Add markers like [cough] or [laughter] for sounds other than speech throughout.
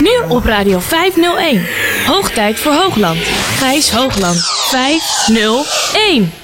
Nu op Radio 501. Hoog tijd voor Hoogland. Gijs Hoogland 501.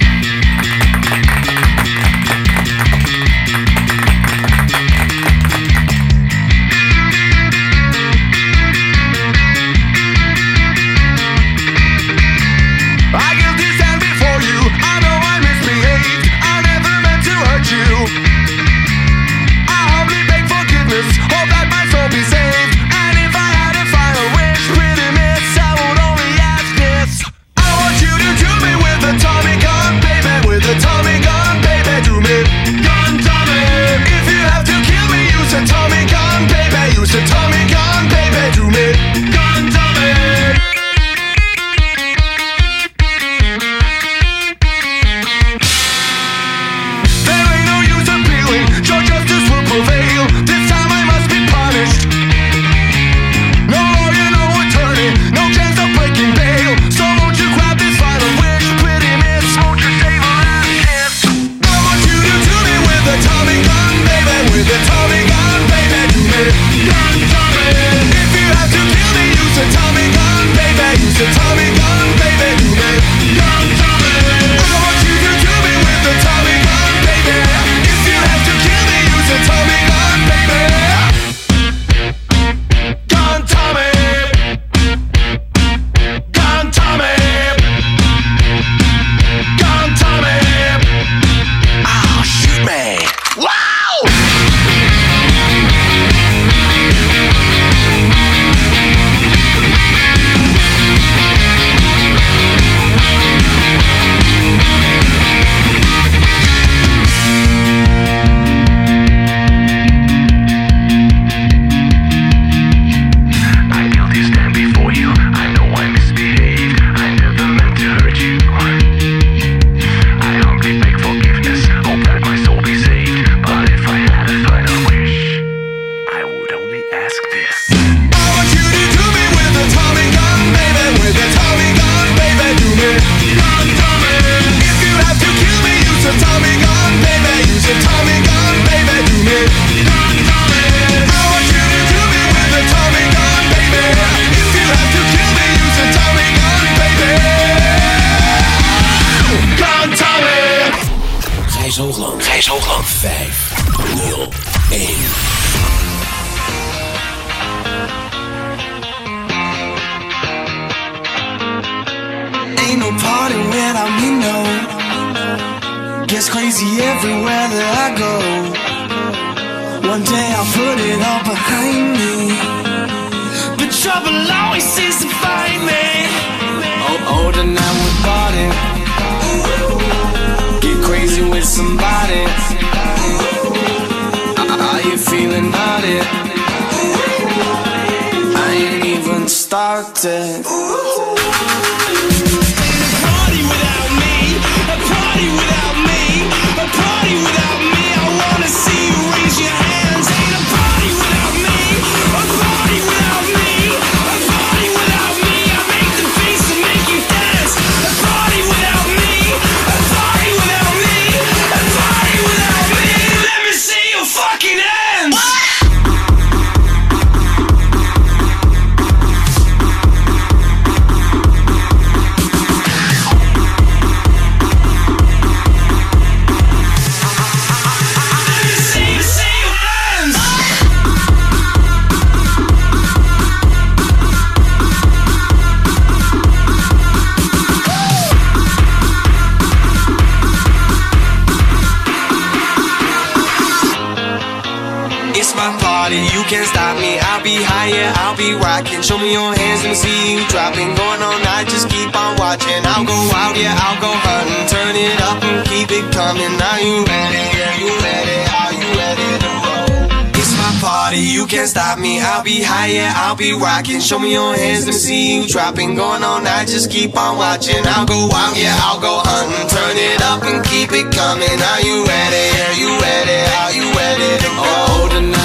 keep coming, Are you ready, Are you ready, are you ready to roll? It's my party, you can't stop me, I'll be high, yeah, I'll be rocking. Show me your hands, let me see you dropping. Going on, I just keep on watching. I'll go out, yeah, I'll go hunting. Turn it up and keep it coming, are you ready, Are you ready, are you ready to roll? Oh,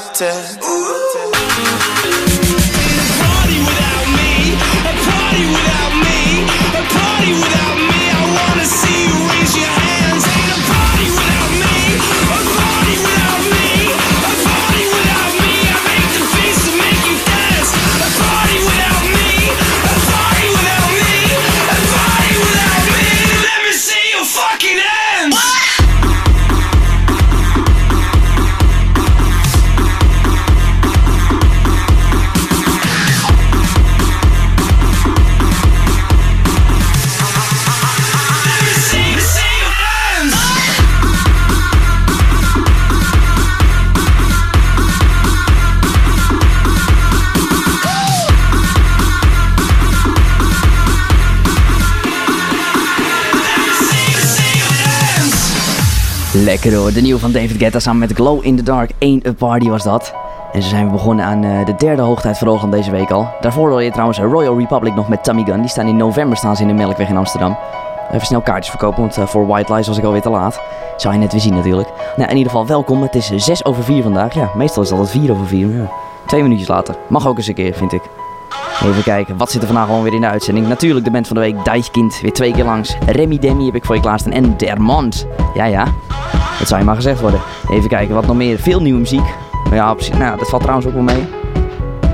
wanted Lekker hoor, de nieuwe van David Guetta samen met Glow in the Dark. 1 A Party was dat. En zo zijn we begonnen aan eh, de derde hoogtijd voor deze week al. Daarvoor hoor je trouwens Royal Republic nog met Tommy Gun. Die staan in november staan ze in de Melkweg in Amsterdam. Even snel kaartjes verkopen, want eh, voor White Lies was ik alweer te laat. Zou je net weer zien natuurlijk. Nou, in ieder geval welkom. Het is 6 over 4 vandaag. Ja, meestal is het altijd 4 over 4. Maar ja, twee minuutjes later. Mag ook eens een keer, vind ik. Even kijken, wat zit er vandaag gewoon weer in de uitzending? Natuurlijk de band van de week, Dijkkind, weer twee keer langs. Remy Demi heb ik voor je klaarstaan en Dermond. Ja, ja, dat zou je maar gezegd worden. Even kijken, wat nog meer? Veel nieuwe muziek. Maar ja, precies, nou, dat valt trouwens ook wel mee.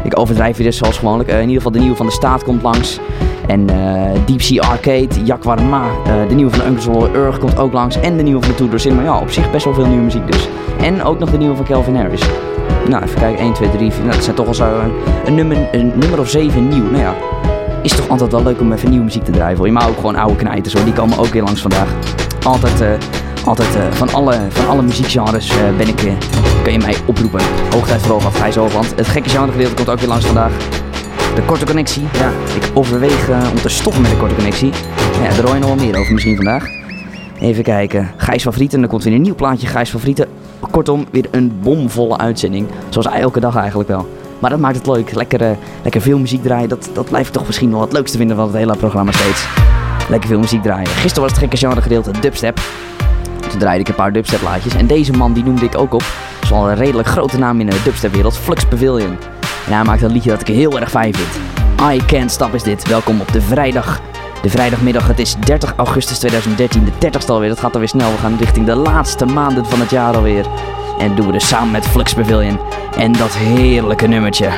Ik overdrijf weer dus zoals gewoonlijk. Eh, in ieder geval de nieuwe van de staat komt langs. En eh Deep Sea Arcade, Jack Warma, eh, de nieuwe van Roller Urg komt ook langs. En de nieuwe van de Tudor Cinema. Ja, op zich best wel veel nieuwe muziek dus. En ook nog de nieuwe van Calvin Harris. Nou, even kijken. 1, 2, 3, 4. Nou, dat zijn toch al zo een, een, nummer, een nummer of 7 nieuw. Nou ja, is toch altijd wel leuk om even nieuwe muziek te draaien je. Maar ook gewoon oude knijters hoor. Die komen ook weer langs vandaag. Altijd, eh, altijd eh, van, alle, van alle muziekgenres eh, ben ik, kun je mij oproepen. Hoogtijd vooral van Gijs Hoogland. Het gekke genre gedeelte komt ook weer langs vandaag. De korte connectie. Ja, ik overweeg om te stoppen met de korte connectie. Ja, daar hoor je nog wel meer over misschien vandaag. Even kijken. Gijs van Frieten. Er komt weer een nieuw plaatje. Gijs van Frieten. Kortom, weer een bomvolle uitzending. Zoals elke dag eigenlijk wel. Maar dat maakt het leuk. Lekker, eh, lekker veel muziek draaien. Dat, dat blijft toch misschien wel het leukste vinden van het hele programma steeds. Lekker veel muziek draaien. Gisteren was het gekke genre gedeelte dubstep. Toen draaide ik een paar dubstep laatjes. En deze man die noemde ik ook op. Is wel een redelijk grote naam in de dubstep wereld. Flux Pavilion. En hij maakt een liedje dat ik heel erg fijn vind. I Can't Stop is dit. Welkom op de vrijdag. Vrijdagmiddag, het is 30 augustus 2013, de 30ste alweer. Dat gaat alweer snel. We gaan richting de laatste maanden van het jaar alweer. En doen we dus samen met Flux Pavilion. En dat heerlijke nummertje.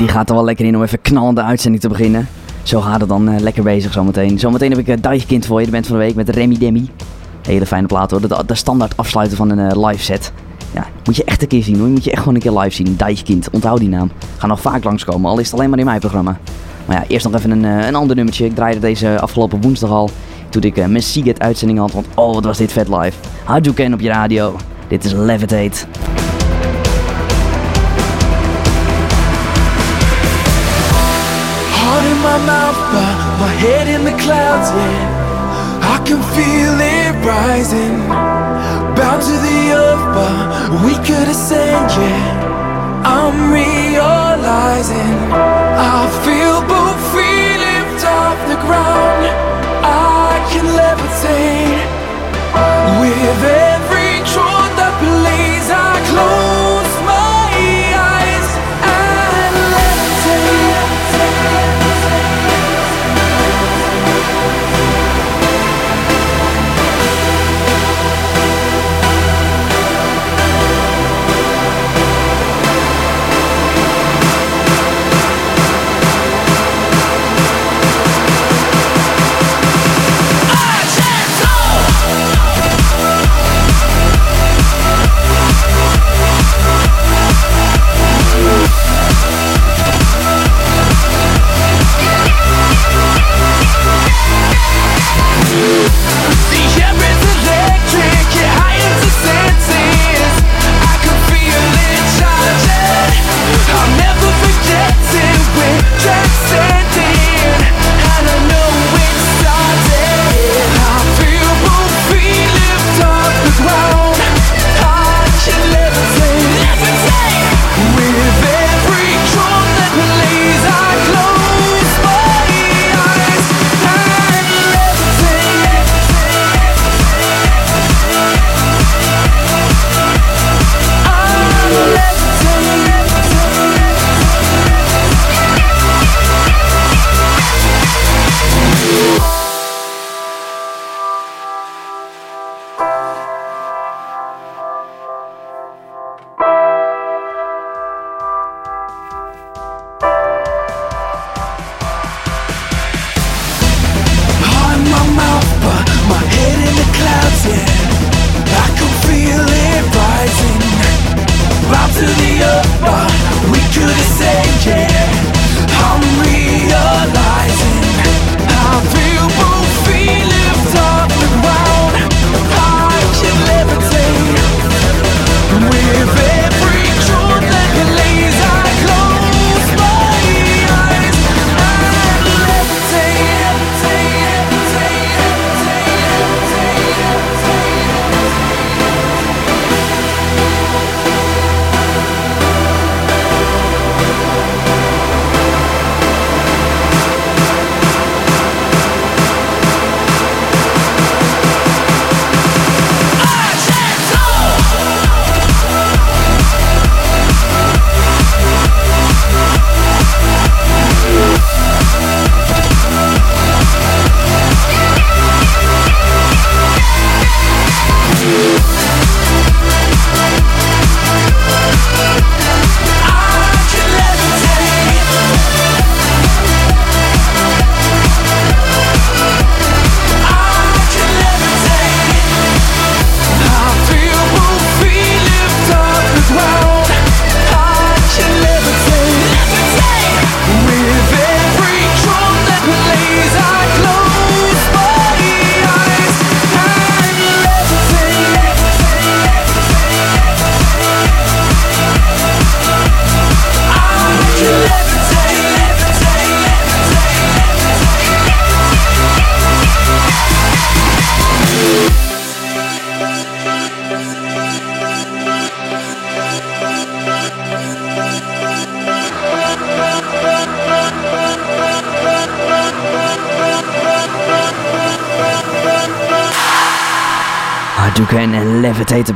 Die gaat er wel lekker in om even knallende uitzending te beginnen. Zo gaat het dan eh, lekker bezig zometeen. Zometeen heb ik een Deichkind voor je, de band van de week met Remy Demi. Hele fijne plaat hoor, de, de standaard afsluiten van een eh, live set. Ja, moet je echt een keer zien hoor, moet je echt gewoon een keer live zien. Deichkind, onthoud die naam. Ga nog vaak langskomen, al is het alleen maar in mijn programma. Maar ja, eerst nog even een, eh, een ander nummertje. Ik draaide deze afgelopen woensdag al, toen ik uh, mijn Seagate uitzending had. Want oh, wat was dit vet live. Hadouken op je radio. Dit is Levitate. Mouth, but my head in the clouds, yeah. I can feel it rising. Bound to the earth, but we could ascend, yeah. I'm realizing I feel both feet lift off the ground. I can levitate with every truth that believes I close we could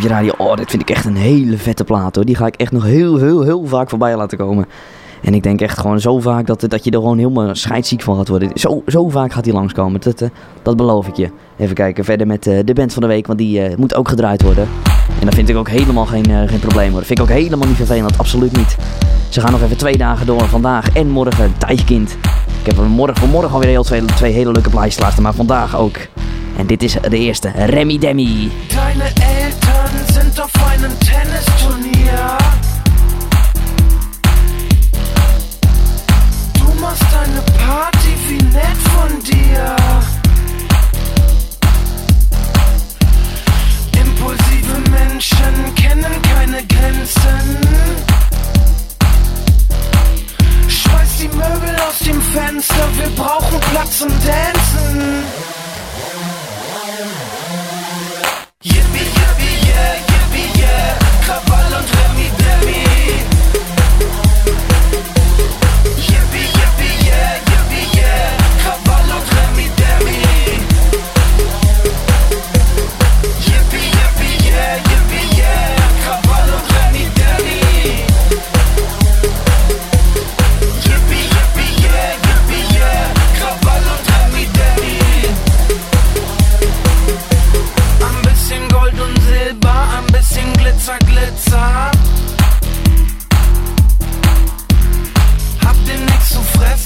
je. Oh, dit vind ik echt een hele vette plaat hoor. Die ga ik echt nog heel, heel, heel vaak voorbij laten komen. En ik denk echt gewoon zo vaak dat, dat je er gewoon helemaal scheidsziek van gaat worden. Zo, zo vaak gaat hij langskomen. Dat, eh, dat beloof ik je. Even kijken verder met eh, de band van de week. Want die eh, moet ook gedraaid worden. En dat vind ik ook helemaal geen, geen probleem hoor. Dat vind ik ook helemaal niet vervelend. Absoluut niet. Ze gaan nog even twee dagen door. Vandaag en morgen Deichkind. Ik heb morgen, vanmorgen alweer heel twee, twee hele leuke plaatjes klaarstaan, maar vandaag ook. En dit is de eerste, Remy Demi. Sind auf einem Tennisturnier. Du machst eine Party, wie nett von dir. Impulsive Menschen kennen keine Grenzen. Schmeiß die Möbel aus dem Fenster, wir brauchen Platz zum Dancen. Yippie, cover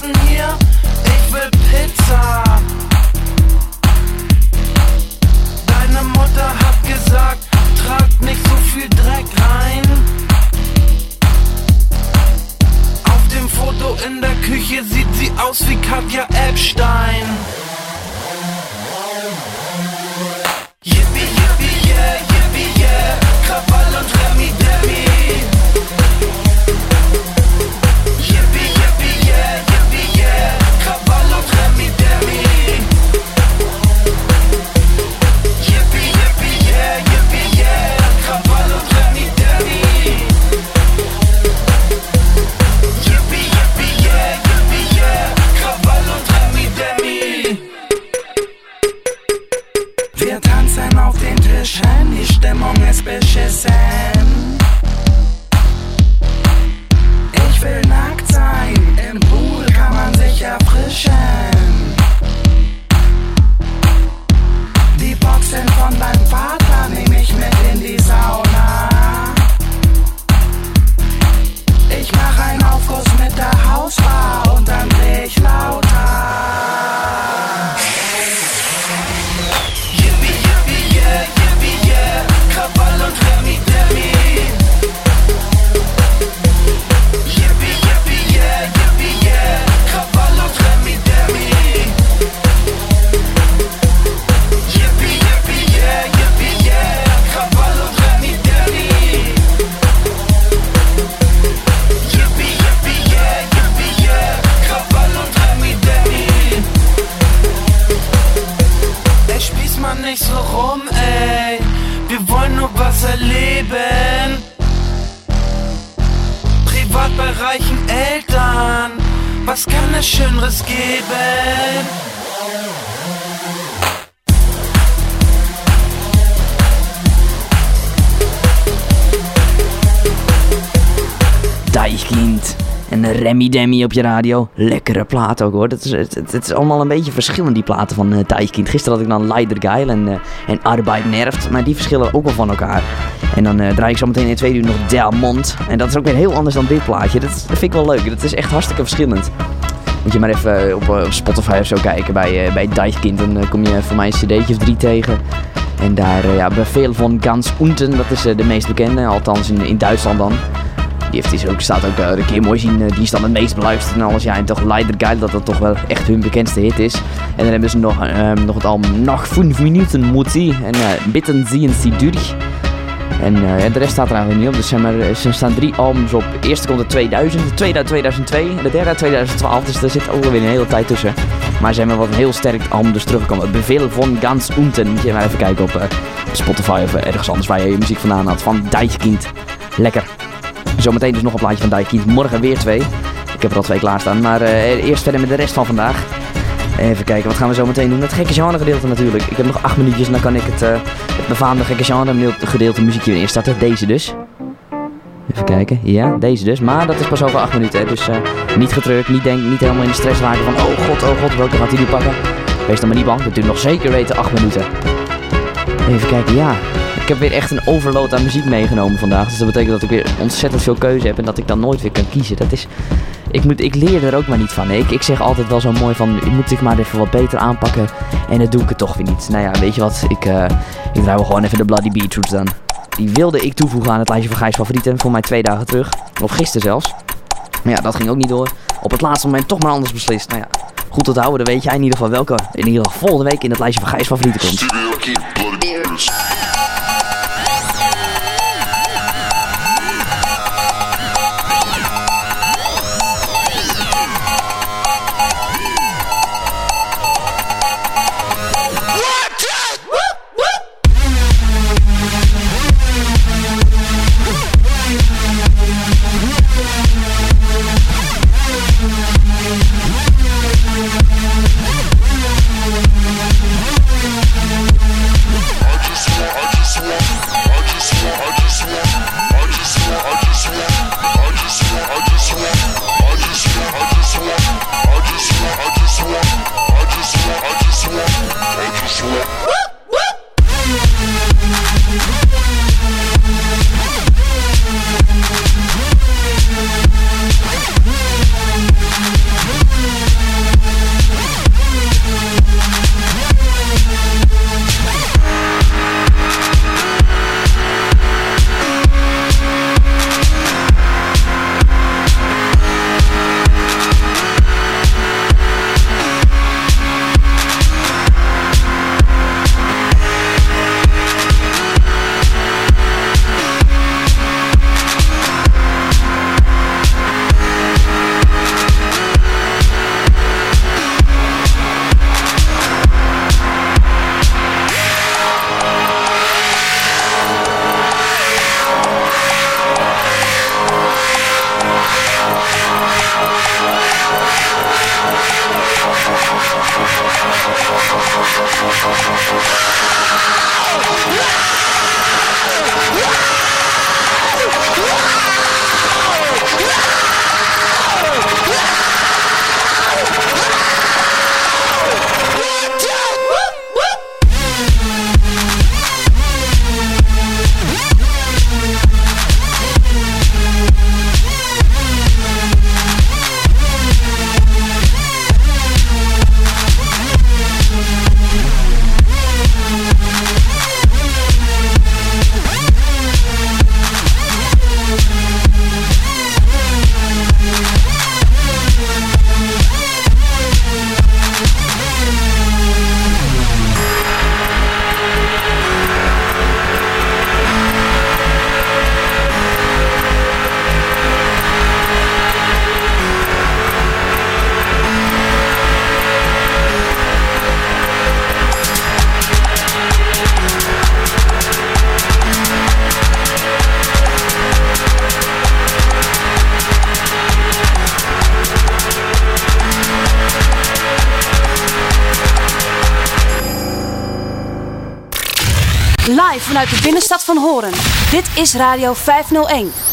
listen here. Op je radio. Lekkere plaat ook hoor. Het is, het, is allemaal een beetje verschillend die platen van uh. Gisteren had ik dan Leider Geil en, uh, en Arbeid Nerft. Maar die verschillen ook wel van elkaar. En dan uh, draai ik zo meteen in de tweede uur nog Delmont. En dat is ook weer heel anders dan dit plaatje. Dat, vind ik wel leuk. Dat is echt hartstikke verschillend. Moet je maar even op, Spotify of zo kijken bij, bij Deichkind. Dan kom je voor mij een cd'tje of drie tegen. En daar, ja, Befehl van Ganz Unten, dat is de meest bekende. Althans in, in Duitsland dan. Die heeft dus ook, staat ook, uh, dat kun je mooi zien, uh, die is dan het meest beluisterd en alles. Ja, en toch Leider Geil, dat dat toch wel echt hun bekendste hit is. En dan hebben ze nog, uh, nog het album Nog 5 minuten moet. En Bitten zien sie durch. En de rest staat er eigenlijk niet op. Dus maar, er staan drie albums op. De eerste komt uit 2000, de tweede uit 2002 en de derde uit 2012. Dus daar zit ook wel weer een hele tijd tussen. Maar ze hebben wat een heel sterk album dus teruggekomen. Beveel van Ganz Unten. Moet je maar even kijken op Spotify of ergens anders waar je je muziek vandaan had. Van Deichkind. Lekker. Zometeen dus nog een plaatje van Daikind. Morgen weer twee. Ik heb er al twee klaarstaan. Maar uh, eerst verder met de rest van vandaag. Even kijken, wat gaan we zo meteen doen? Het gekke genre gedeelte natuurlijk. Ik heb nog acht minuutjes en dan kan ik het, uh, befaamde gekke genre gedeelte muziekje weer instarten. Deze dus. Even kijken. Ja, deze dus. Maar dat is pas over acht minuten. Hè. Dus uh, niet getreurd, niet, denk, niet helemaal in de stress raken van... Oh god, oh god, welke gaat hij nu pakken? Wees dan maar niet bang. Dat duurt nog zeker weten acht minuten. Even kijken, ja. Ik heb weer echt een overload aan muziek meegenomen vandaag. Dus dat betekent dat ik weer ontzettend veel keuze heb en dat ik dan nooit weer kan kiezen. Dat is, ik, moet, ik leer er ook maar niet van. Ik, ik zeg altijd wel zo mooi van, moet ik maar even wat beter aanpakken. En dat doe ik het toch weer niet. Nou ja, weet je wat, ik, eh ik draai gewoon even de Bloody Beetroots dan. Die wilde ik toevoegen aan het lijstje van Gijs favorieten. Voor mij twee dagen terug. Of gisteren zelfs. Maar ja, dat ging ook niet door. Op het laatste moment toch maar anders beslist. Nou ja, goed te houden. Dan weet jij in ieder geval welke in ieder geval volgende week in het lijstje van Gijs favorieten komt. Is Radio 501.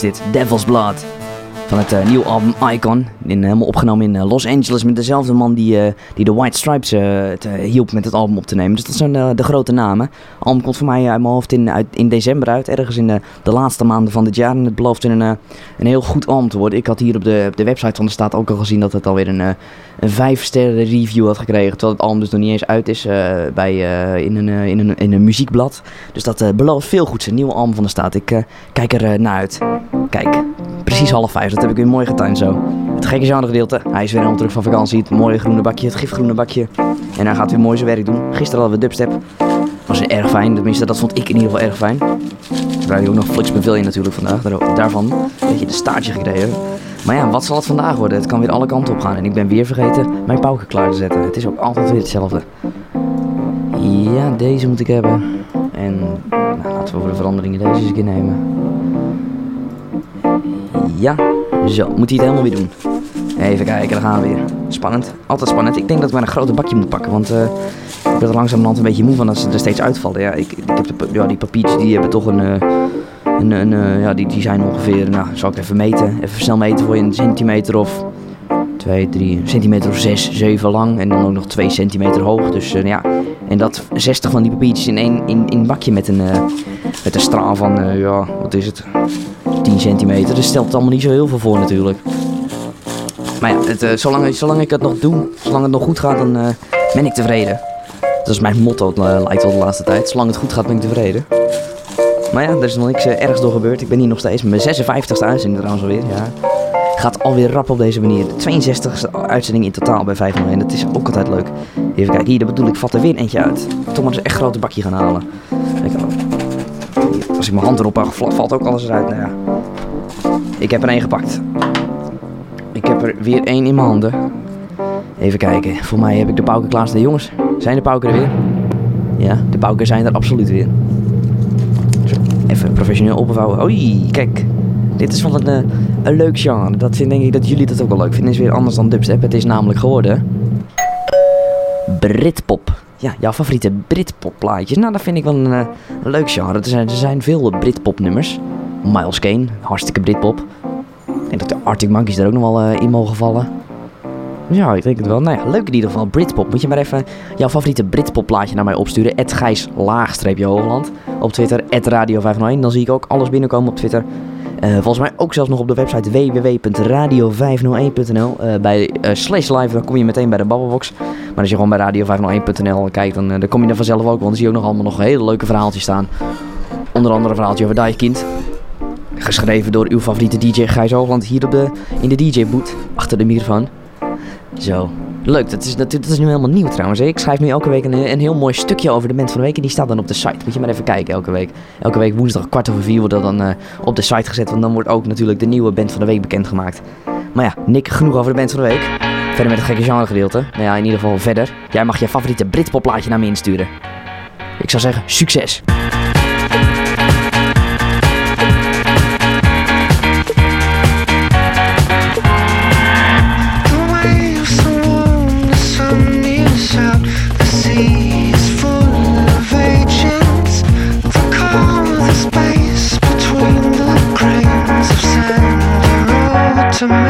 Dit, Devil's Blood. Van het eh, nieuwe album Icon. In, helemaal opgenomen in eh, Los Angeles met dezelfde man die, eh, die de White Stripes eh, eh, hielp met het album op te nemen. Dus dat zijn eh, de grote namen. Het album komt voor mij uit mijn hoofd in, uit, in december uit. Ergens in de, de laatste maanden van dit jaar. En het belooft een, eh, een heel goed album te worden. Ik had hier op de, op de website van de staat ook al gezien dat het alweer een, eh, een 5 sterren review had gekregen. Terwijl het album dus nog niet eens uit is eh, bij, eh, in, een, eh, in, een, in een muziekblad. Dus dat belooft veel goed. Een nieuwe album van de staat. Ik kijk er naar uit. Kijk, precies half vijf. Dat heb ik weer mooi getimed zo. Het gekke gedeelte. Hij is weer helemaal terug van vakantie. Het mooie groene bakje, het gifgroene bakje. En hij gaat weer mooi zijn werk doen. Gisteren hadden we dubstep. Was erg fijn. Tenminste, dat vond ik in ieder geval erg fijn. Ik draai ook nog Flix Pavilion natuurlijk vandaag. Daar- Daarvan een beetje de staartje gekregen. Maar ja, wat zal het vandaag worden? Het kan weer alle kanten op gaan. En ik ben weer vergeten mijn pauken klaar te zetten. Het is ook altijd weer hetzelfde. Ja, deze moet ik hebben. En nou, laten we voor de veranderingen deze eens een keer nemen. Ja, zo. Moet hij het helemaal weer doen. Even kijken, daar gaan we weer. Spannend. Altijd spannend. Ik denk dat ik maar een grote bakje moet pakken. Want eh, ik ben er langzamerhand een beetje moe van als ze er steeds uitvallen. Ja, ik, heb de, ja, die papiertjes die hebben toch een... eh, een, een eh, ja, die, die zijn ongeveer, nou, zal ik even meten. Even snel meten voor je een centimeter of 2, 3, centimeter of 6, 7 lang. En dan ook nog 2 centimeter hoog. Dus eh, ja, en dat 60 van die papiertjes in één in, in bakje met een, eh, met een straal van, eh, ja, wat is het? 10 centimeter. Dus stelt het allemaal niet zo heel veel voor natuurlijk. Maar ja, het, eh, zolang, zolang ik het nog doe, zolang het nog goed gaat, dan eh, ben ik tevreden. Dat is mijn motto, eh, lijkt wel de laatste tijd. Zolang het goed gaat, ben ik tevreden. Maar ja, er is nog niks eh, ergs door gebeurd. Ik ben hier nog steeds mijn 56e uitzending trouwens alweer. Ja. Gaat alweer rap op deze manier. De 62e uitzending in totaal bij 501. Dat is ook altijd leuk. Even kijken, hier, dat bedoel ik, vat er weer eentje uit. Toch maar eens een echt grote bakje gaan halen. Kijk, oh. Als ik mijn hand erop hou, valt ook alles eruit. Nou ja. Ik heb er één gepakt. Ik heb er weer één in mijn handen. Even kijken, voor mij heb ik de pauken klaarstaan. Jongens, zijn de pauken er weer? Ja, de pauken zijn er absoluut weer. Even professioneel opvouwen. Oei, kijk. Dit is wel een, eh, een leuk genre. Dat vind, denk ik dat jullie dat ook wel leuk vinden. Is weer anders dan dubstep. Het is namelijk geworden... Britpop. Ja, jouw favoriete Britpop plaatjes. Nou, dat vind ik wel een, eh, een leuk genre. Er zijn, er zijn veel Britpop nummers. Miles Kane, hartstikke Britpop. Ik denk dat de Arctic Monkeys er ook nog wel eh, in mogen vallen. Ja, ik denk het wel. Nou ja, leuk in ieder geval. Britpop. Moet je maar even jouw favoriete Britpop plaatje naar mij opsturen. Ed Gijs laagstreepje Hoogland. Op Twitter, Radio 501. Dan zie ik ook alles binnenkomen op Twitter. Eh, volgens mij ook zelfs nog op de website www.radio501.nl. Eh, bij eh, slash live dan kom je meteen bij de babbelbox. Maar als je gewoon bij radio501.nl kijkt, dan, dan kom je er vanzelf ook. Want dan zie je ook nog allemaal nog hele leuke verhaaltjes staan. Onder andere een verhaaltje over Dijkkind. Geschreven door uw favoriete DJ Gijs Hoogland hier op de, in de DJ-boot. Achter de microfoon. Zo. Leuk, dat is, is nu helemaal nieuw trouwens. Ik schrijf nu elke week een, een heel mooi stukje over de band van de week. En die staat dan op de site. Moet je maar even kijken elke week. Elke week woensdag kwart over vier wordt dat dan eh, op de site gezet. Want dan wordt ook natuurlijk de nieuwe band van de week bekendgemaakt. Maar ja, Nick, genoeg over de band van de week. Verder met het gekke genre gedeelte. Nou ja, in ieder geval verder. Jij mag je favoriete Britpop plaatje naar me insturen. Ik zou zeggen, succes! Are automated.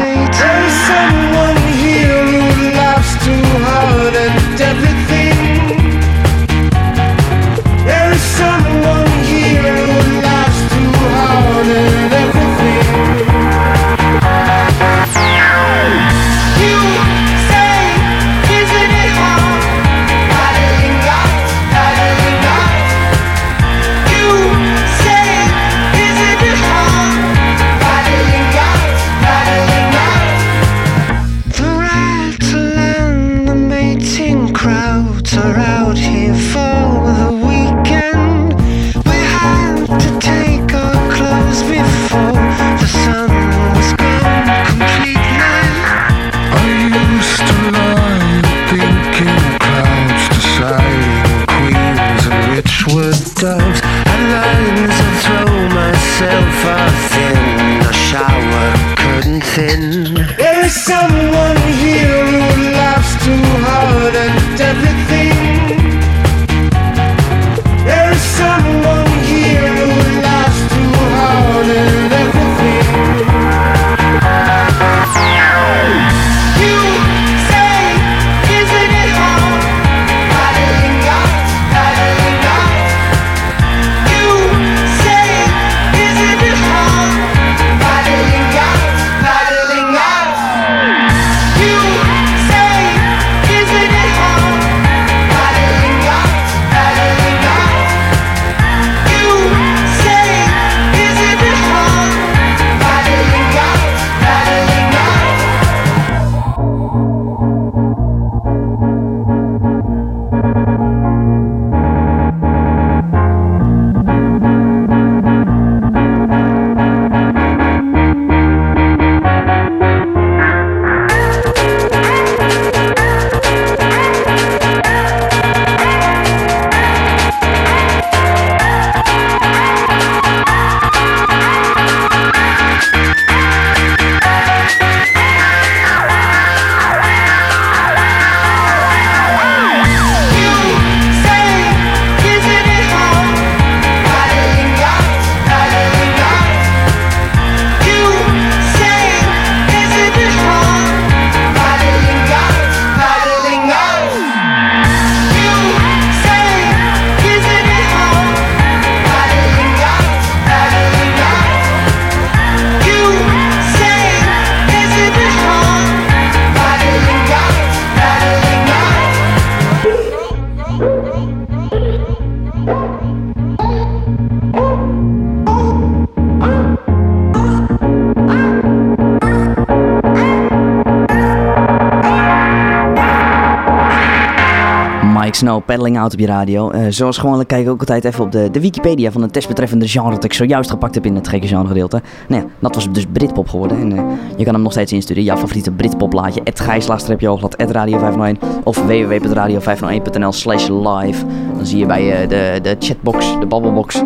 Paddling Out op je radio. Eh, zoals gewoonlijk kijk ik ook altijd even op de, de Wikipedia van het testbetreffende genre dat ik zojuist gepakt heb in het gekke genre gedeelte. Nou ja, dat was dus Britpop geworden. En eh, je kan hem nog steeds insturen. Jouw favoriete Britpop plaatje. Het Gijslaagstrepje het Radio 501 of www.radio501.nl slash live. Dan zie je bij eh, de, de chatbox, de babbelbox.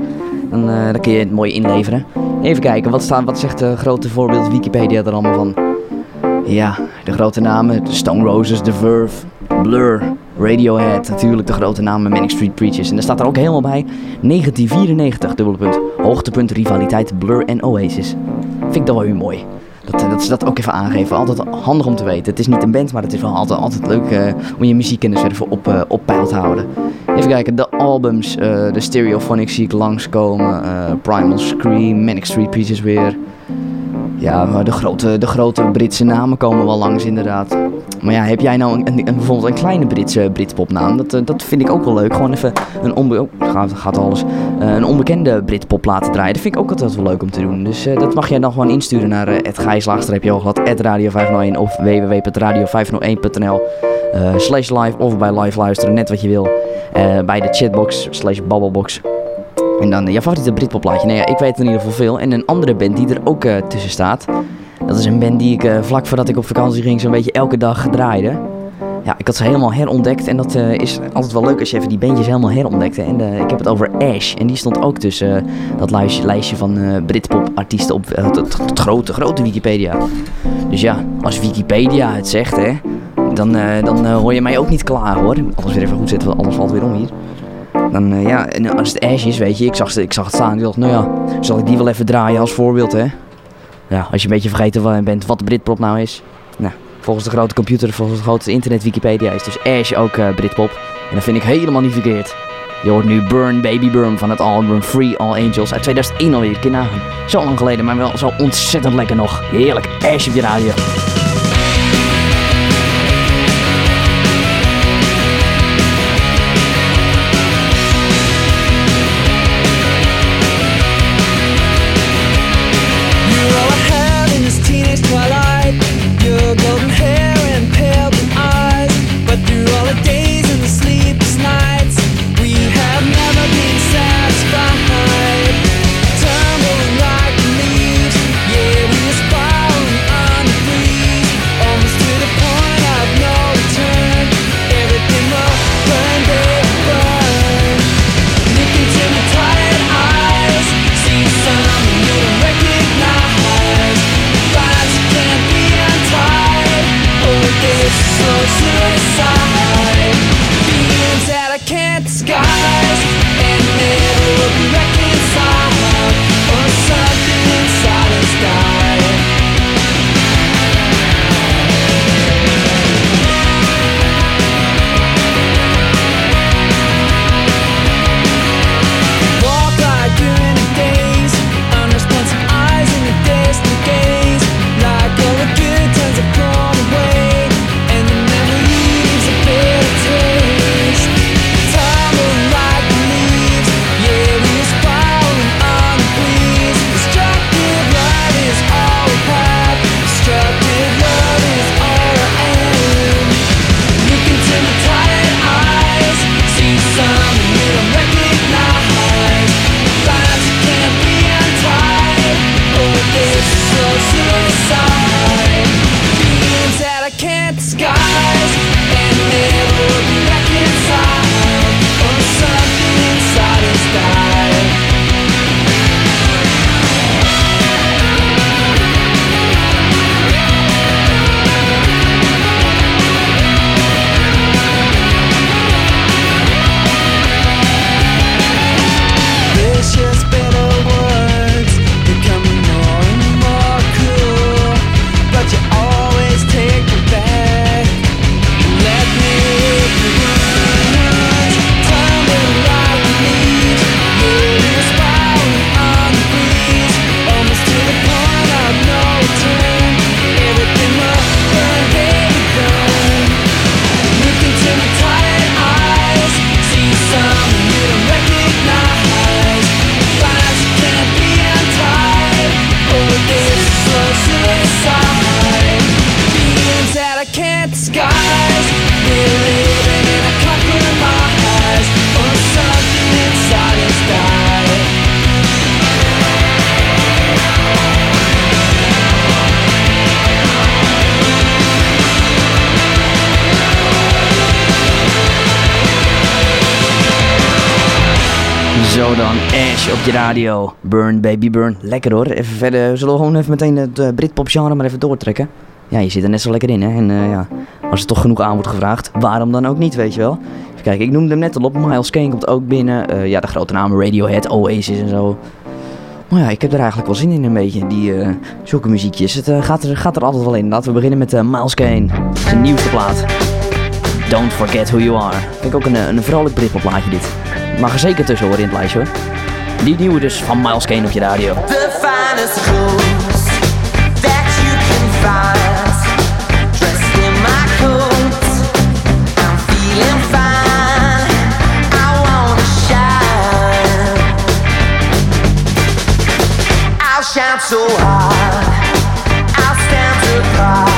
Dan, dan kun je het mooi inleveren. Even kijken, wat, staat, wat zegt de grote voorbeeld Wikipedia er allemaal van? Ja, de grote namen. De Stone Roses, The Verve, Blur, Radiohead. Natuurlijk de grote namen Manic Street Preachers. En daar staat er ook helemaal bij. 1994, dubbele punt. Hoogtepunt, rivaliteit, Blur en Oasis. Vind ik dat wel weer mooi. Dat, dat ze dat ook even aangeven. Altijd handig om te weten. Het is niet een band, maar het is wel altijd, altijd leuk eh, om je muziekkennis even op, eh, op peil te houden. Even kijken, de albums, eh, de Stereophonic zie ik langskomen. Primal Scream, Manic Street Preachers weer. Ja, de grote, de grote Britse namen komen wel langs inderdaad. Maar ja, heb jij nou een, een, bijvoorbeeld een kleine Britse Britpopnaam? Dat, eh, dat vind ik ook wel leuk. Gewoon even een, oh, gaat, alles. Eh, een onbekende Britpop laten draaien. Dat vind ik ook altijd wel leuk om te doen. Dus eh, dat mag jij dan gewoon insturen naar uh, het gijslaagstreepje radio 501 of www.radio501.nl eh, slash live of bij live luisteren, net wat je wil. Bij de chatbox slash babbelbox. En dan eh, jouw favoriete Britpopplaatje. Nou ja, ik weet in ieder geval veel. En een andere band die er ook tussen staat. Dat is een band die ik eh, vlak voordat ik op vakantie ging zo'n beetje elke dag draaide. Ja, ik had ze helemaal herontdekt. En dat eh, is altijd wel leuk als je even die bandjes helemaal herontdekte. En eh, ik heb het over Ash. En die stond ook tussen dat lijstje, lijstje van Britpop artiesten op het, grote, grote Wikipedia. Dus ja, als Wikipedia het zegt, hè, dan, dan hoor je mij ook niet klaar hoor. Alles weer even goed zetten, want anders valt weer om hier. Dan ja, en als het Ash is, weet je, ik zag, ik zag het staan. Ik dacht, nou ja, zal ik die wel even draaien als voorbeeld, hè? Ja, als je een beetje vergeten bent wat Britpop nou is. Nou, volgens de grote computer, volgens de grote internet Wikipedia is dus Ash ook eh, Britpop. En dat vind ik helemaal niet verkeerd. Je hoort nu Burn Baby Burn van het album Free All Angels uit 2001 alweer. Nagaan. Zo lang geleden, maar wel zo ontzettend lekker nog. Heerlijk, Ash op je radio. Op je radio. Burn, baby, burn. Lekker hoor. Even verder. Zullen we gewoon even meteen het uh, Britpop genre maar even doortrekken? Ja, je zit er net zo lekker in, hè. En eh, ja, als er toch genoeg aan wordt gevraagd, waarom dan ook niet, weet je wel? Even kijken, ik noemde hem net al op. Miles Kane komt ook binnen. Eh, ja, de grote namen Radiohead, Oasis en zo. Maar ja, ik heb er eigenlijk wel zin in een beetje, die eh, zulke muziekjes. Het eh, gaat, er, gaat er altijd wel in. Laten we beginnen met eh, Miles Kane, zijn nieuwste plaat. Don't Forget Who You Are. Vind ik ook een, eh, een vrolijk Britpop plaatje dit. Mag er zeker tussen horen in het lijstje hoor. Die nieuwe dus van Miles Kane op je radio. The finest clothes that you can find. Dressed in my coat, I'm feeling fine. I wanna shine. I'll shine so hard. I'll stand apart.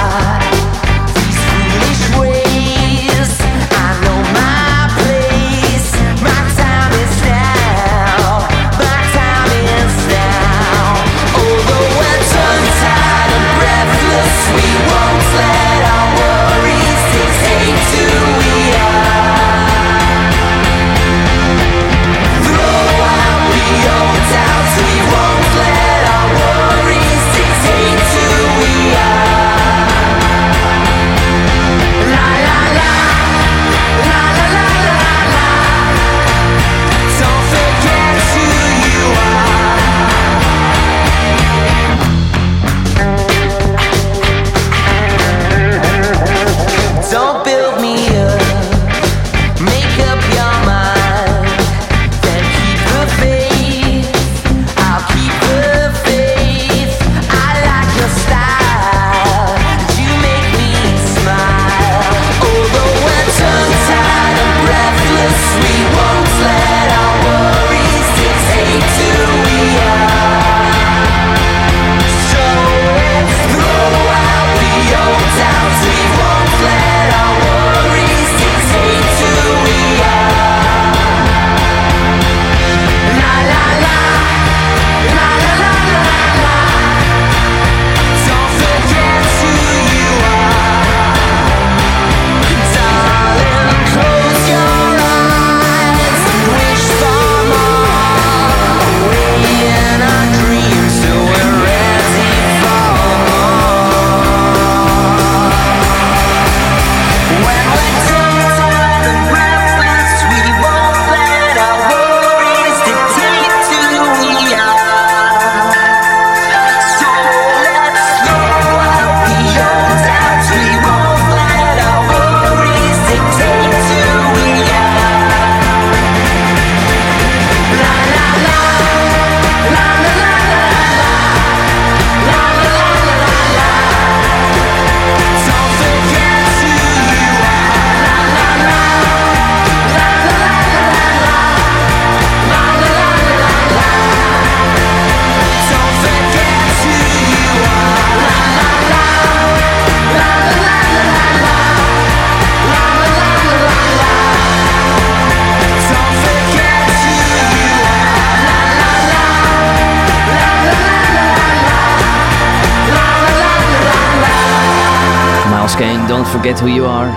Forget Who You Are.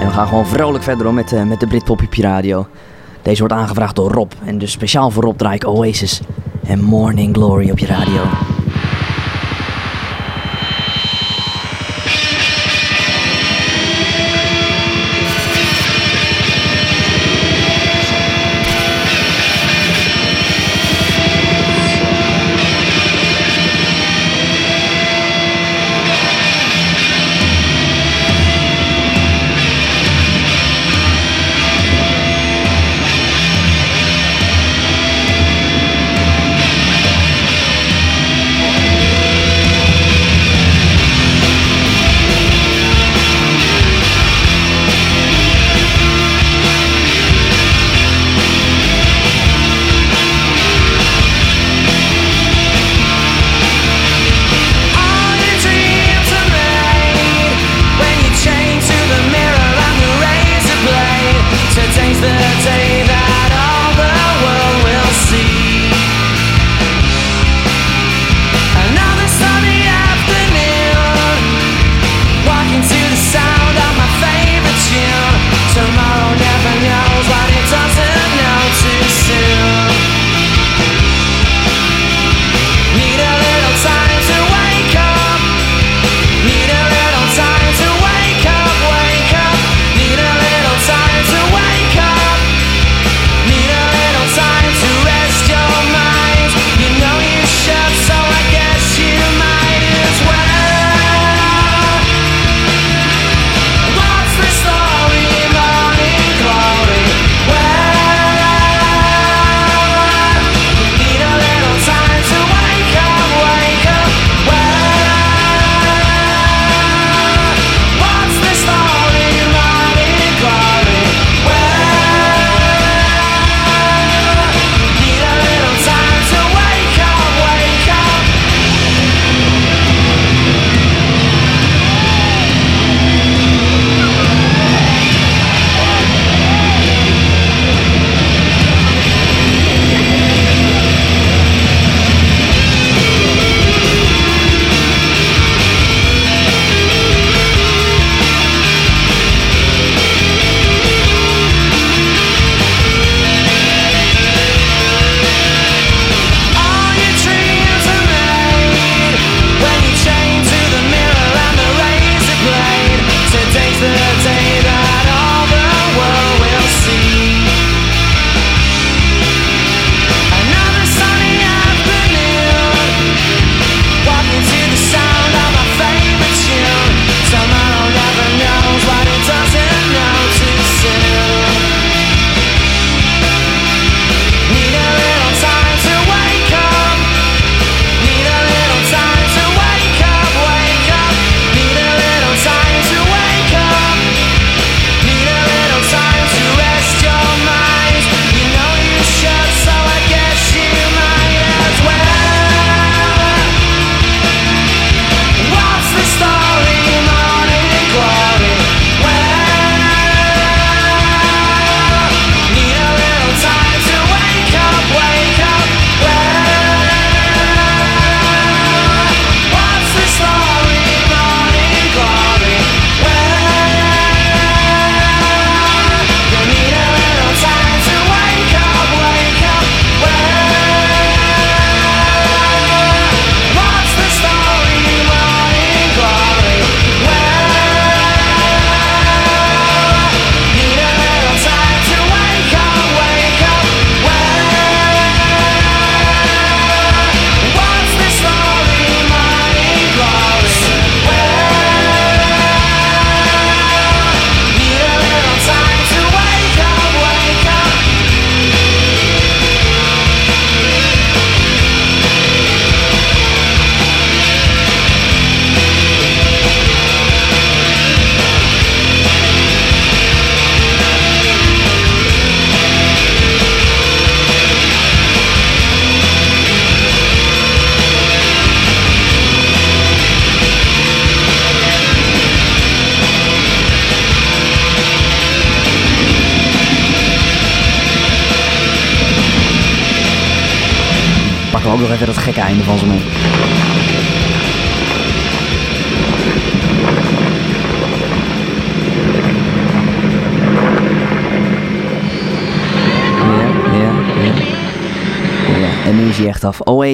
En we gaan gewoon vrolijk verder om met, eh, met de Britpop op je radio. Deze wordt aangevraagd door Rob. En dus speciaal voor Rob draai ik Oasis en Morning Glory op je radio.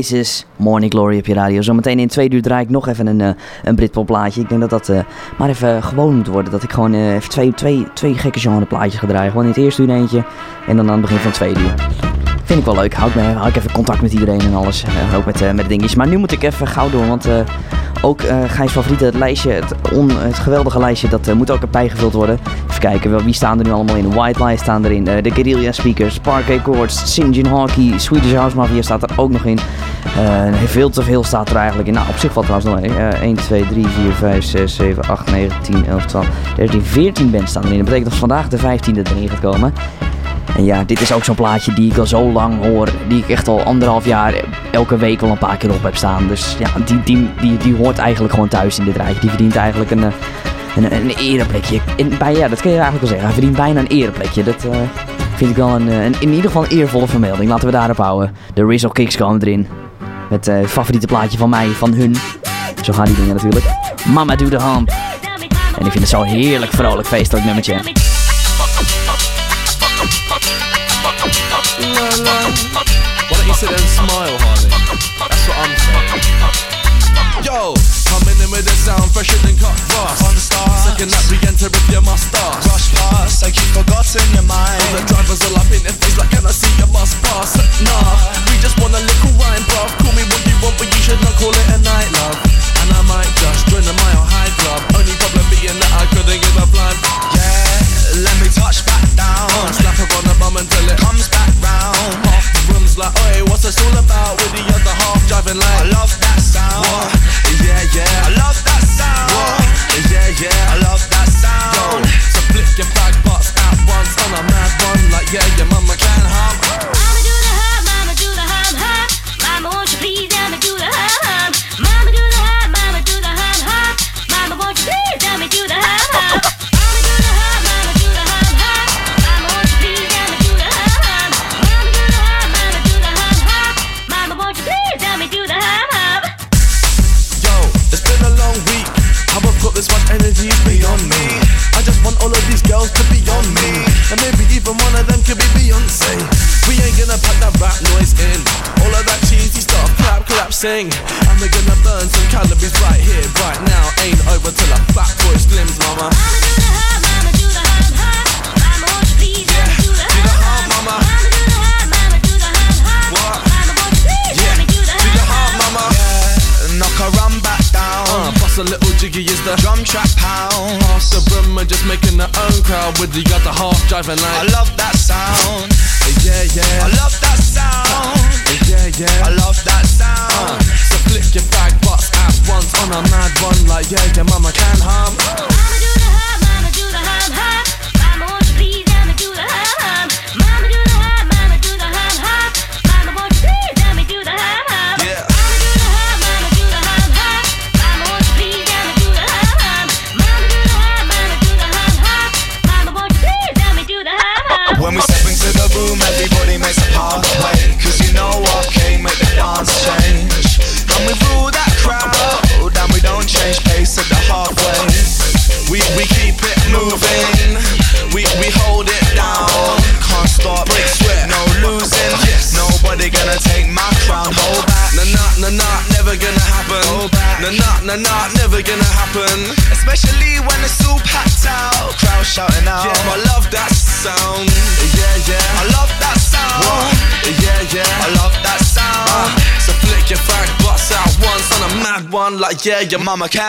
Oasis, Morning Glory op je radio. Zometeen in twee uur draai ik nog even een, eh, een Britpop plaatje. Ik denk dat dat eh, maar even gewoon moet worden. Dat ik gewoon eh, even twee, twee, twee gekke genre plaatjes ga draaien. Gewoon in het eerste uur eentje en dan aan het begin van het tweede uur. Vind ik wel leuk. Hou ik, even contact met iedereen en alles. Ook met, met dingetjes. Maar nu moet ik even gauw door. Want ook eh Gijs favoriete, het lijstje, het, het geweldige lijstje, dat moet ook er bijgevuld worden. Even kijken, wie staan er nu allemaal in? White Lies staan erin. eh, de Guerrilla Speakers, Parquet Chords, Sinjin Hockey, Swedish House Mafia staat er ook nog in. Eh, veel te veel staat er eigenlijk in. Nou, op zich valt trouwens nog. Eh 1, 2, 3, 4, 5, 6, 7, 8, 9, 10, 11, 12, 13, 14 bands staan erin. Dat betekent dat vandaag de 15e erin gaat komen. En ja, dit is ook zo'n plaatje die ik al zo lang hoor. Die ik echt al anderhalf jaar elke week wel een paar keer op heb staan. Dus ja, die, die, die, die hoort eigenlijk gewoon thuis in dit rijtje. Die verdient eigenlijk een, eh, een, een ereplekje. In, bij, ja, dat kun je eigenlijk wel zeggen. Hij verdient bijna een ereplekje. Dat eh, vind ik wel een, eh, een, in ieder geval een eervolle vermelding. Laten we daarop houden. De Rizzle Kicks komen erin. Met eh, het favoriete plaatje van mij, van hun. Zo gaan die dingen natuurlijk. Mama Do The Hump. En ik vind het zo heerlijk vrolijk feestelijk nummertje. Why don't you sit there smile, Harley? That's what I'm. Yo, coming in with the sound fresher than cut grass. On stars, second that we enter with your mustache. Rush past, like you've forgotten your mind. All the drivers all up in their face, like can I see your bus pass? Nah, we just want a little wine, bruv. Call me what you want, but you should not call it a night, love. And I might just join the mile high club. Only problem being that I couldn't give a flying. Yeah, let me touch back down. Uh, slap her on the bum until it Comes back round. Half the room's like, oi, what's this all about? With the other half driving like, I love that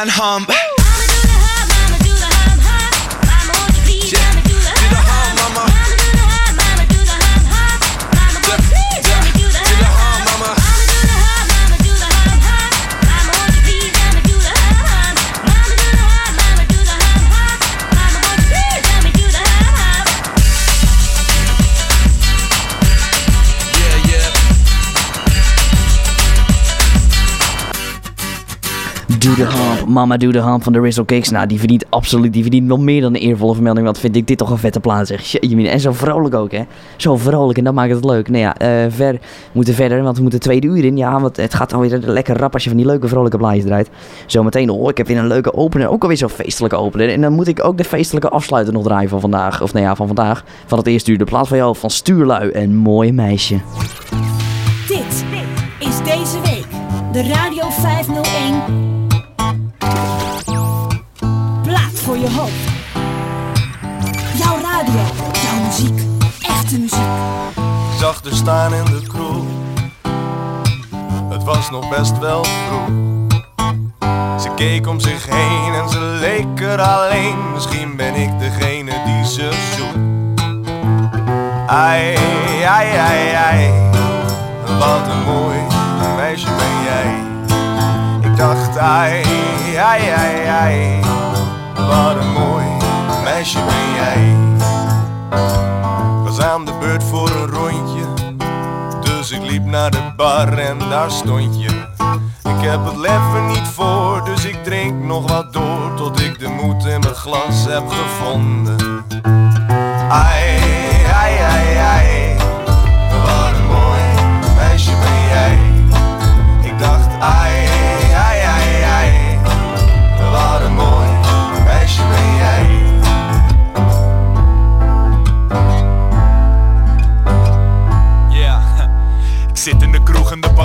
your Your mama can hump. Mama Do the Hump van de Rizzle Kicks. Nou, die verdient absoluut, die verdient nog meer dan een eervolle vermelding. Want vind ik dit toch een vette plaat zeg. En zo vrolijk ook, hè. Zo vrolijk en dat maakt het leuk. Nou ja, eh, ver, we moeten verder, want we moeten tweede uur in. Ja, want het gaat alweer lekker rap als je van die leuke vrolijke plaatjes draait. Zometeen, oh, ik heb weer een leuke opener. Ook alweer zo'n feestelijke opener. En dan moet ik ook de feestelijke afsluiter nog draaien van vandaag. Of nou ja, van vandaag. Van het eerste uur. De plaat van jou van Stuurlui en Mooi Meisje. Dit is deze week de Radio 501 voor je hoofd. Jouw radio, jouw muziek, echte muziek. Zag er staan in de kroeg. Het was nog best wel vroeg. Ze keek om zich heen en ze leek er alleen. Misschien ben ik degene die ze zoekt. Ai, ai, ai, ai. Wat een mooi meisje ben jij. Ik dacht, ai, ai, ai, ai. Wat een mooi meisje ben jij. Was aan de beurt voor een rondje. Dus ik liep naar de bar en daar stond je. Ik heb het leven niet voor, dus ik drink nog wat door. Tot ik de moed in mijn glas heb gevonden. Ai,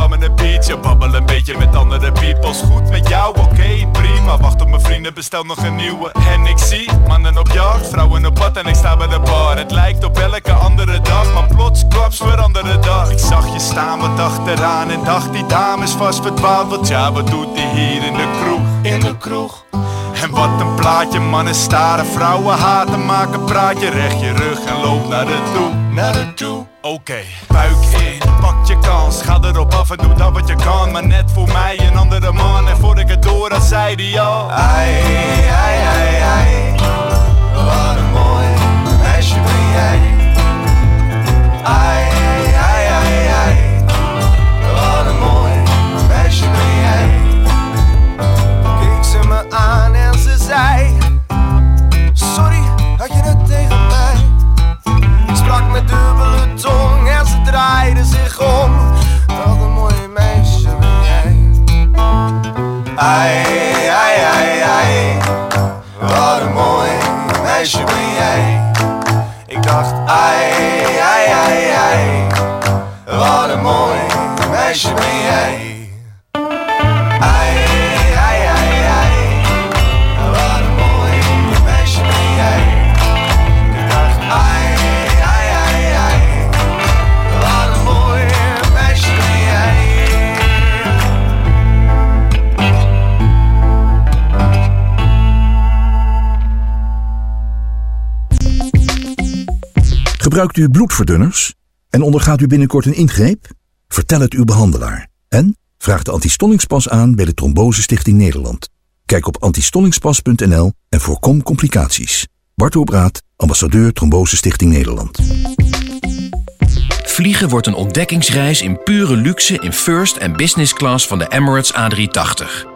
en een biertje Babbel een beetje met andere peoples. Goed met jou, oké, prima. Wacht op mijn vrienden, bestel nog een nieuwe. En ik zie mannen op jacht, vrouwen op pad En ik sta bij de bar. Het lijkt op elke andere dag Maar plots klaps veranderde dag. Ik zag je staan wat achteraan En dacht die dame is vast verdwaald. Want ja, wat doet die hier in de kroeg? In de kroeg. En wat een plaatje, mannen staren, vrouwen haten, maak een praatje, recht je rug en loop naar de toe, naar de toe. Oké, buik in, pak je kans, ga erop af en doe dat wat je kan, maar net voor mij een andere man en voor ik het door had, zei die al. Ai, ai, ai, ai. Wat een mooi meisje ben jij. Meisje ben jij. Ik dacht, ai, ai, ai, ai. Wat een mooi meisje ben jij. Gebruikt u bloedverdunners en ondergaat u binnenkort een ingreep? Vertel het uw behandelaar en vraag de antistollingspas aan bij de Trombose Stichting Nederland. Kijk op antistollingspas.nl en voorkom complicaties. Bart Obraat, ambassadeur Trombose Stichting Nederland. Vliegen wordt een ontdekkingsreis in pure luxe in first en business class van de Emirates A380.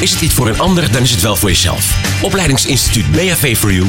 Is het niet voor een ander, dan is het wel voor jezelf. Opleidingsinstituut BHV for You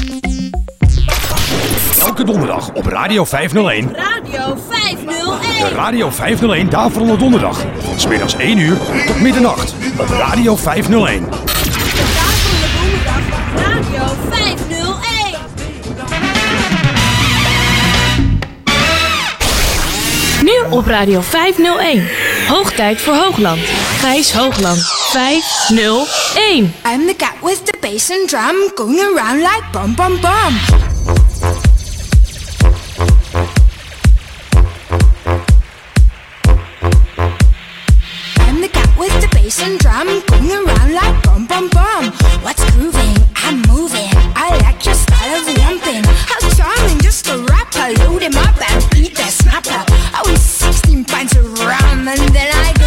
Elke donderdag op Radio 501. Radio 501. De Radio 501 Daverende Donderdag. Van smiddags 1 uur tot middernacht. Op Radio 501. Radio 501. Nu op Radio 501. Hoog tijd voor Hoogland. Gijs Hoogland 501. I'm the cat with the bass and drum going around like bum bum bum. Bass and drum going around like bum bum bum. What's grooving? I'm moving. I like your style of lumping. How charming, just a rapper. Load him up and beat that snapper. I was 16 pints of rum and then I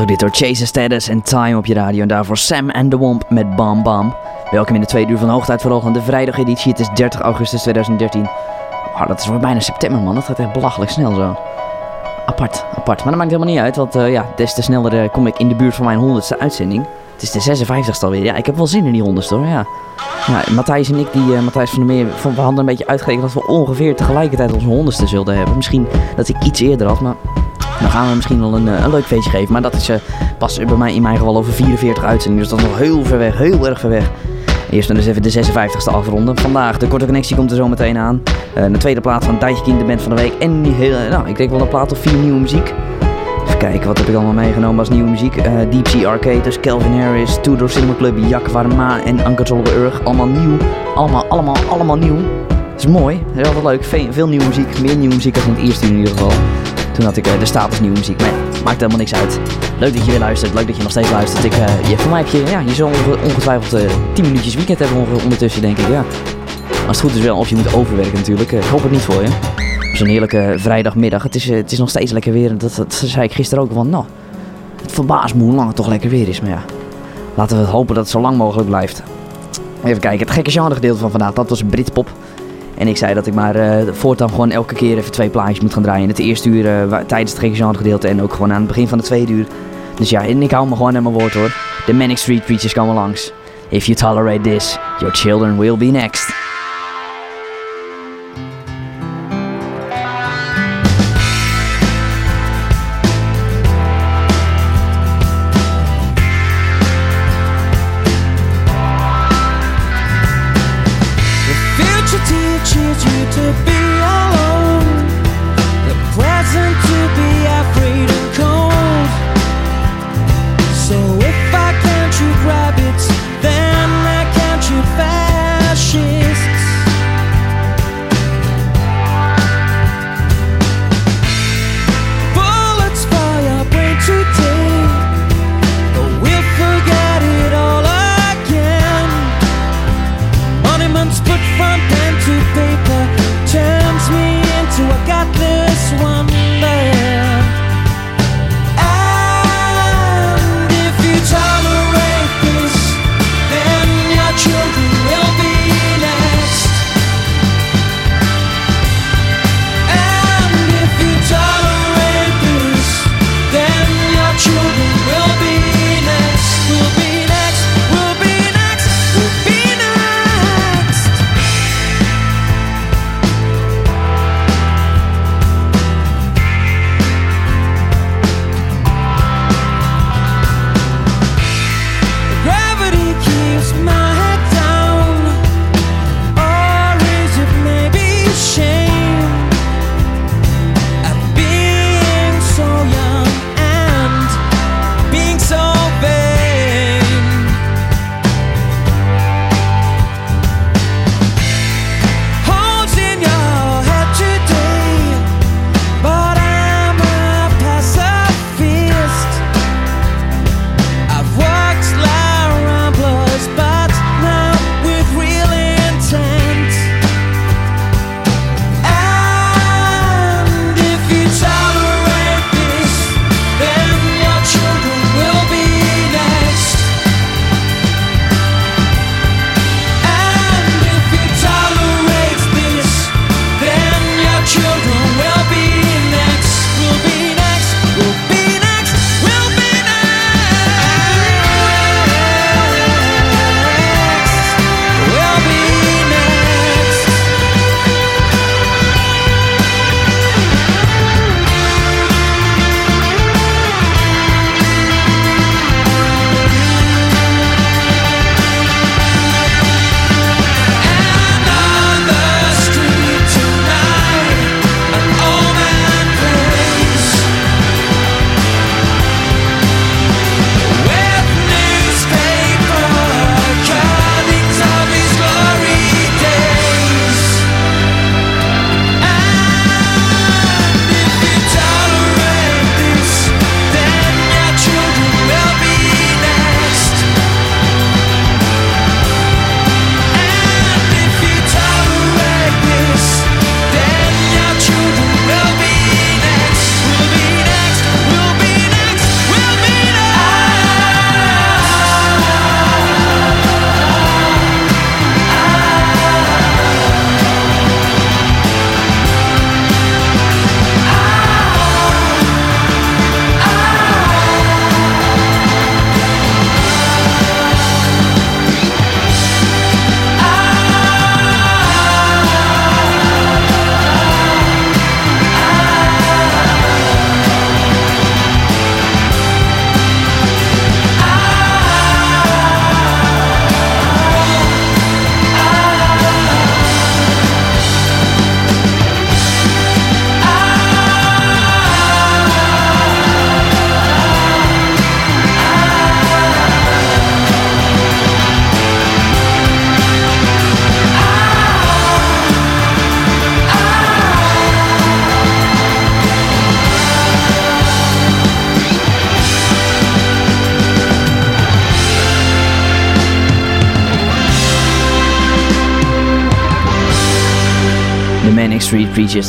ook dit door Chase Status en Time op je radio. En daarvoor Sam and the Womp met Bam Bam. Welkom in de tweede uur van Hoogtijd voor Hoogland, de vrijdageditie. Het is 30 augustus 2013. Oh, dat is weer bijna september, man. Dat gaat echt belachelijk snel zo. Apart, apart. Maar dat maakt helemaal niet uit, want eh, ja, des te sneller eh, kom ik in de buurt van mijn 100ste uitzending. Het is de 56ste alweer. Ja, ik heb wel zin in die 100ste hoor, ja. ja Matthijs en ik, die, eh, Matthijs van der Meer, van- we hadden een beetje uitgerekend dat we ongeveer tegelijkertijd onze 100ste zullen hebben. Misschien dat ik iets eerder had, maar dan gaan we misschien wel een, eh, een leuk feestje geven. Maar dat is eh, pas bij mij, in mijn geval over 44 uitzendingen, dus dat is nog heel ver weg, heel erg ver weg. Eerst dan dus even de 56ste afronden. Vandaag, de korte connectie komt er zo meteen aan. Eh de tweede plaat van Dijkkind, de van de week. En hele, nou, ik denk wel een plaat of vier nieuwe muziek. Even kijken, wat heb ik allemaal meegenomen als nieuwe muziek? Deep Sea dus Calvin Harris, Tudor Cinema Club, Jak Warma en Uncontrollable Urg. Allemaal nieuw. Allemaal, allemaal, allemaal nieuw. Dat is mooi. Dat is altijd leuk. Veel, veel nieuwe muziek. Meer nieuwe muziek dan in het eerste in ieder geval. Toen had ik eh, de status nieuwe muziek. Maar ja, maakt helemaal niks uit. Leuk dat je weer luistert. Leuk dat je nog steeds luistert. Ik, eh, je, voor mij heb je, ja, je zal onge- ongetwijfeld eh 10 minuutjes weekend hebben ondertussen, denk ik. Ja. Als het goed is wel, of je moet overwerken natuurlijk. Eh, Ik hoop het niet voor je. Zo'n heerlijke vrijdagmiddag. Het is, eh, het is nog steeds lekker weer. Dat, dat zei ik gisteren ook. Van, nou, het verbaast me hoe lang het toch lekker weer is. Maar ja, laten we hopen dat het zo lang mogelijk blijft. Even kijken, het gekke genre gedeelte van vandaag, dat was Britpop. En ik zei dat ik maar eh, voortaan gewoon elke keer even twee plaatjes moet gaan draaien. In het eerste uur eh, tijdens het genre gedeelte en ook gewoon aan het begin van het tweede uur. Dus ja, en ik hou me gewoon aan mijn woord hoor. De Manic Street Preachers komen langs. If you tolerate this, your children will be next.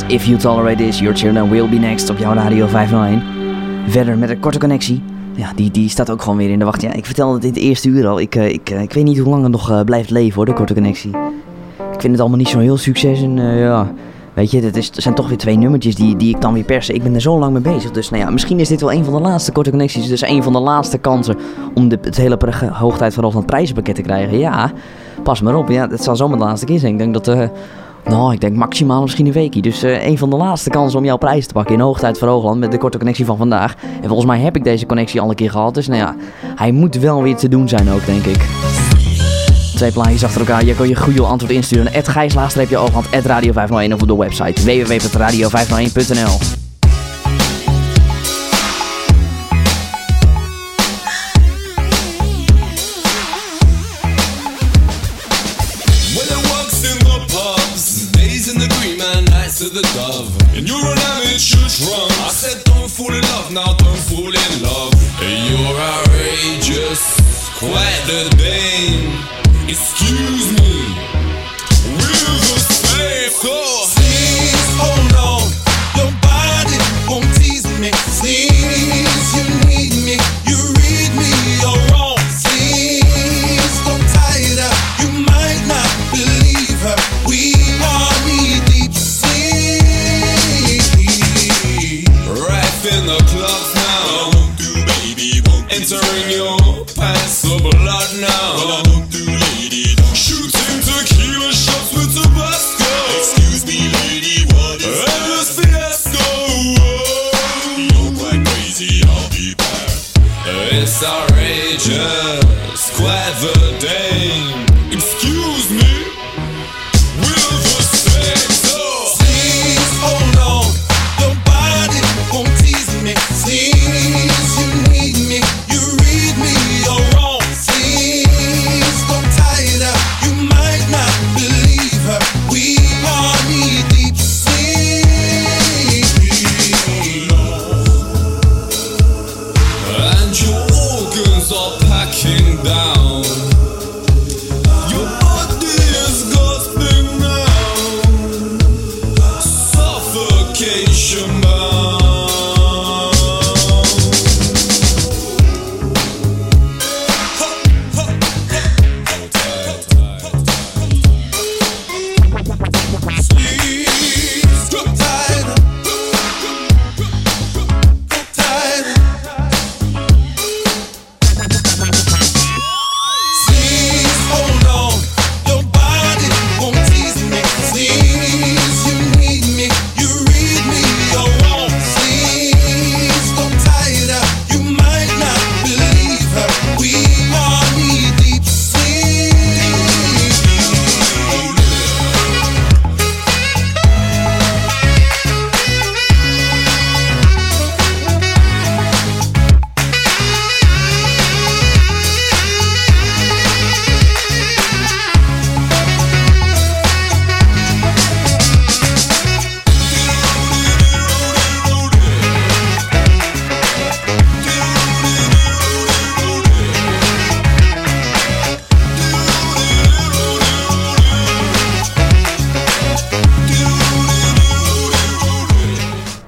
If You Tolerate This, Your Children Will Be Next op jouw Radio 501. Verder met een korte connectie. Ja, die, die staat ook gewoon weer in de wacht. Ja, ik vertelde het in het eerste uur al. Ik, eh, ik, eh, ik weet niet hoe lang het nog eh, blijft leven hoor, de korte connectie. Ik vind het allemaal niet zo'n heel succes en ja... Weet je, het, zijn toch weer twee nummertjes die, die ik dan weer persen. Ik ben er zo lang mee bezig. Dus nou ja, misschien is dit wel een van de laatste korte connecties. Dus een van de laatste kansen om de, het hele hoogtijd van Hoogland prijzenpakket te krijgen. Ja, pas maar op. Ja, het zal zomaar de laatste keer zijn. Ik denk dat... eh, nou, ik denk maximaal misschien een weekje. Dus eh, een van de laatste kansen om jouw prijs te pakken in Hoogtijd voor Hoogland met de korte connectie van vandaag. En volgens mij heb ik deze connectie al een keer gehad. Dus nou ja, hij moet wel weer te doen zijn ook, denk ik. Twee plaatjes achter elkaar. Je kan je goede antwoord insturen. Ed Gijslaagstreepje Hoogland, at Radio 501 of op de website www.radio501.nl of the dove. And you're an amateur drunk. I said, don't fall in love, now don't fall in love. You're outrageous, quite the dame. Excuse me,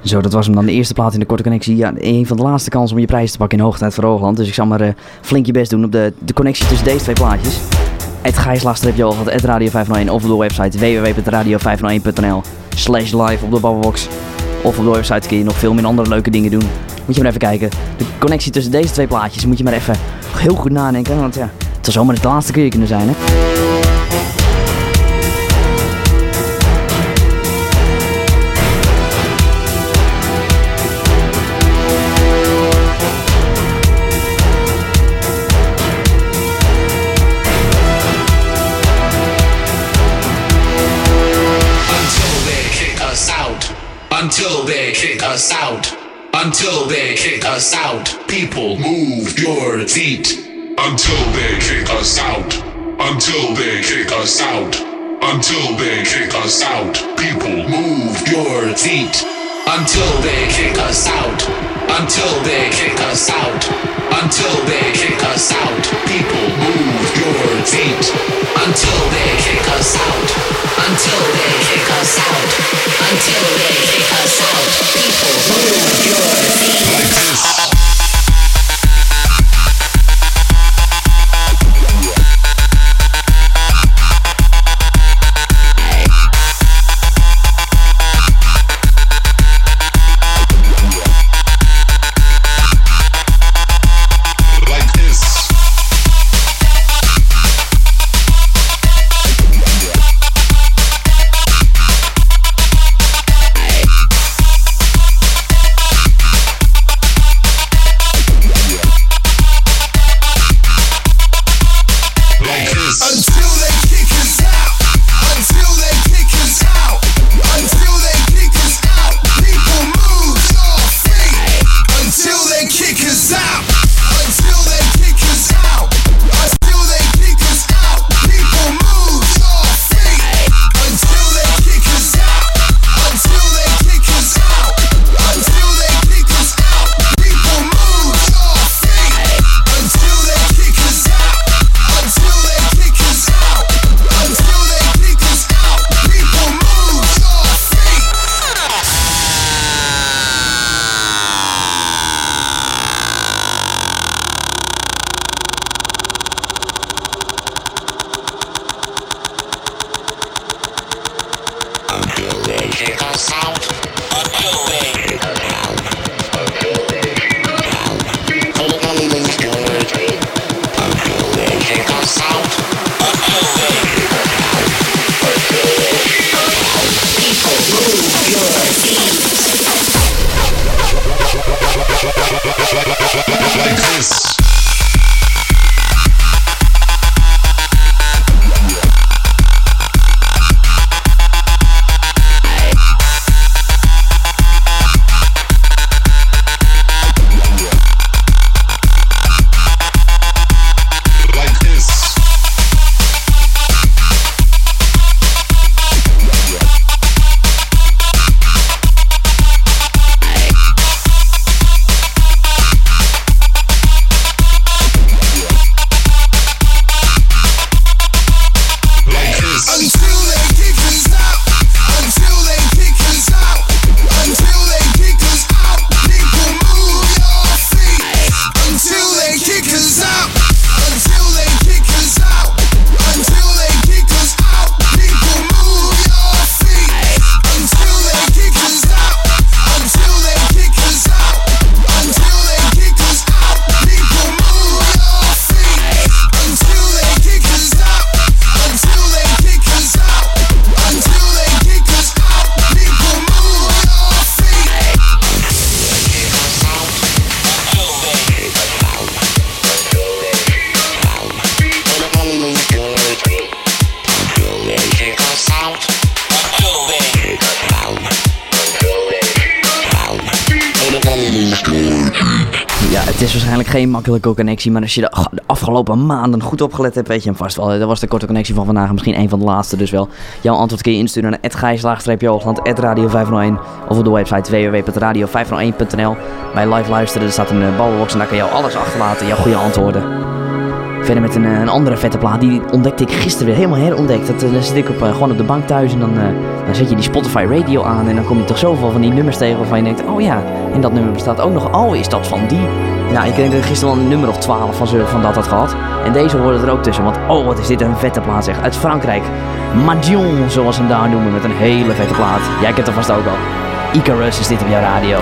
Zo, dat was hem dan de eerste plaat in de korte connectie. Ja, een van de laatste kansen om je prijs te pakken in Hoogtijd voor Hoogland. Dus ik zal maar eh, flink je best doen op de, de connectie tussen deze twee plaatjes. Het Gijslaagstreepje Hoogland, het Radio 501 of op de website www.radio501.nl slash live op de Babbelbox. Of op de website kun je nog veel meer andere leuke dingen doen. Moet je maar even kijken. De connectie tussen deze twee plaatjes moet je maar even heel goed nadenken. Want ja, het zou zomaar de laatste keer kunnen zijn hè. Until they kick us out. People move your feet. Until they kick us out. Until they kick us out. Until they kick us out. People move your feet. Until they kick us out. Until they kick us out. Until they kick us out. People move your feet. Until they kick us out. Until they kick us out. until they kick us out. People, move your feet. Like geen makkelijke connectie, maar als je de, afgelopen maanden goed opgelet hebt, weet je hem vast wel. Dat was de korte connectie van vandaag, misschien een van de laatste dus wel. Jouw antwoord kun je insturen naar @gijs_hoogland, @radio501 of op de website www.radio501.nl. Bij live luisteren, er staat een uh, ballenbox en daar kan je alles achterlaten, jouw goede antwoorden. Verder met een, eh, een andere vette plaat, die ontdekte ik gisteren weer helemaal herontdekt. Dat, eh, dan zit ik op, eh, gewoon op de bank thuis en dan, dan zet je die Spotify radio aan en dan kom je toch zoveel van die nummers tegen waarvan je denkt, oh ja, en dat nummer bestaat ook nog, oh is dat van die? Nou, ik denk dat ik gisteren al een nummer of 12 van, ze, van dat had gehad. En deze hoorde er ook tussen, want oh wat is dit een vette plaat zeg. Uit Frankrijk, Madion zoals ze hem daar noemen, met een hele vette plaat. Jij kent hem vast ook al. Icarus is dit op jouw radio.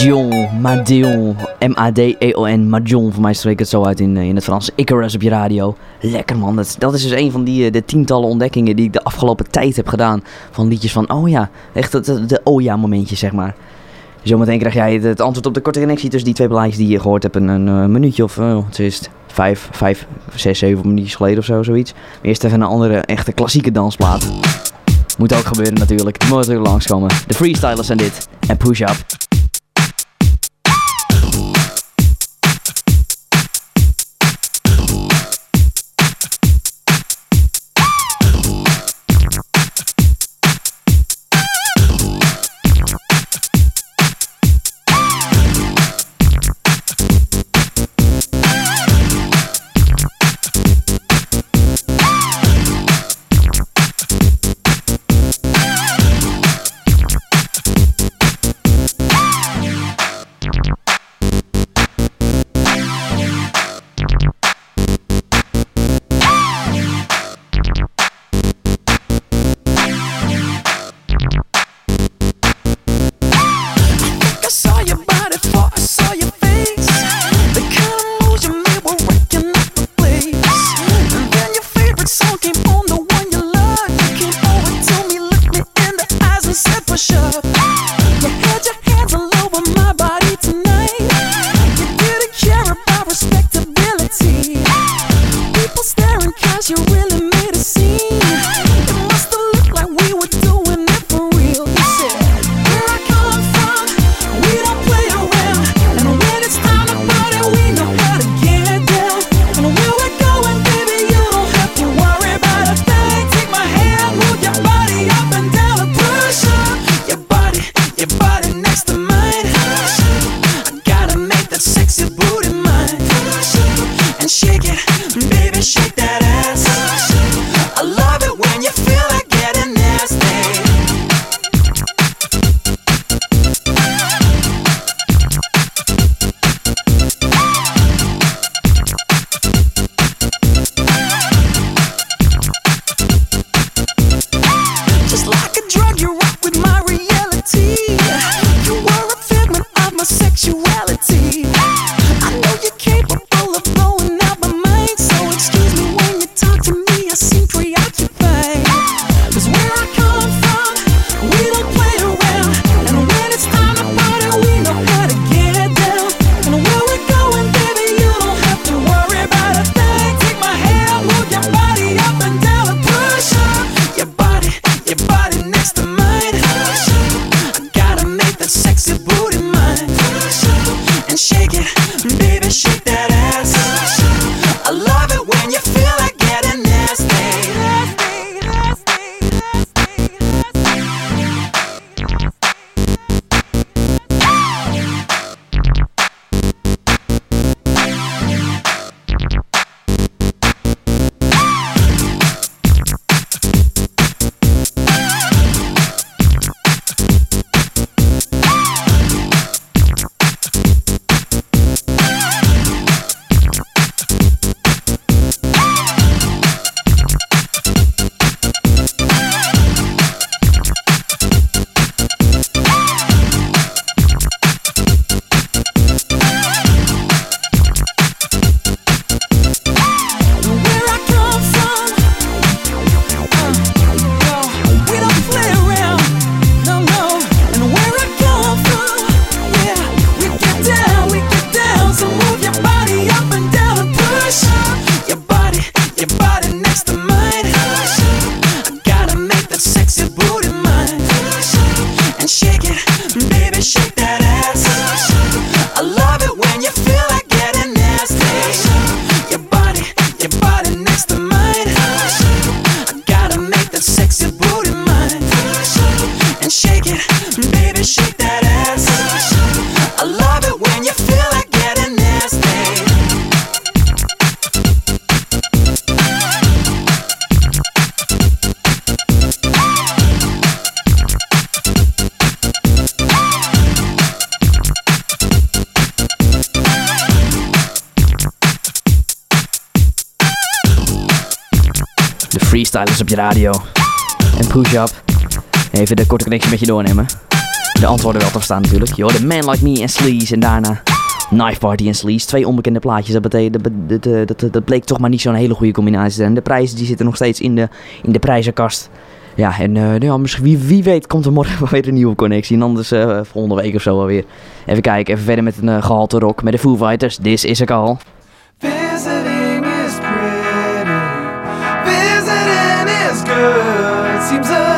Madion, Madion, M-A-D-E-O-N, Madion. Voor mij streek het zo uit in, eh, in het Frans. Icarus op je radio. Lekker man, dat, dat is dus een van die eh, de tientallen ontdekkingen die ik de afgelopen tijd heb gedaan. Van liedjes van, oh ja, echt dat de, oh ja momentje zeg maar. Zometeen krijg jij het antwoord op de korte connectie tussen die twee plaatjes die je gehoord hebt. Een, een, eh, minuutje of uh, het is vijf, vijf, zes, zeven minuutjes geleden of zo, zoiets. Eerst even een andere echte klassieke dansplaat. Moet ook gebeuren natuurlijk. Moet moet natuurlijk langskomen. De freestylers zijn dit. En push-up. Op je radio. En Proeshap. Even de korte connectie met je doornemen. De antwoorden wel te verstaan natuurlijk. Je de Man Like Me en Sleaze en daarna Knife Party en Sleaze. Twee onbekende plaatjes. Dat, dat, dat, eh, eh, dat, bleek toch maar niet zo'n hele goede combinatie te zijn. De prijzen die zitten nog steeds in de, in de prijzenkast. Ja, en uh, ja, misschien, wie, wie weet komt er morgen [laughs] weer een nieuwe connectie. En anders uh, volgende week of zo alweer. Even kijken, even verder met een gehalte rock met de Foo Fighters. This is a al seems a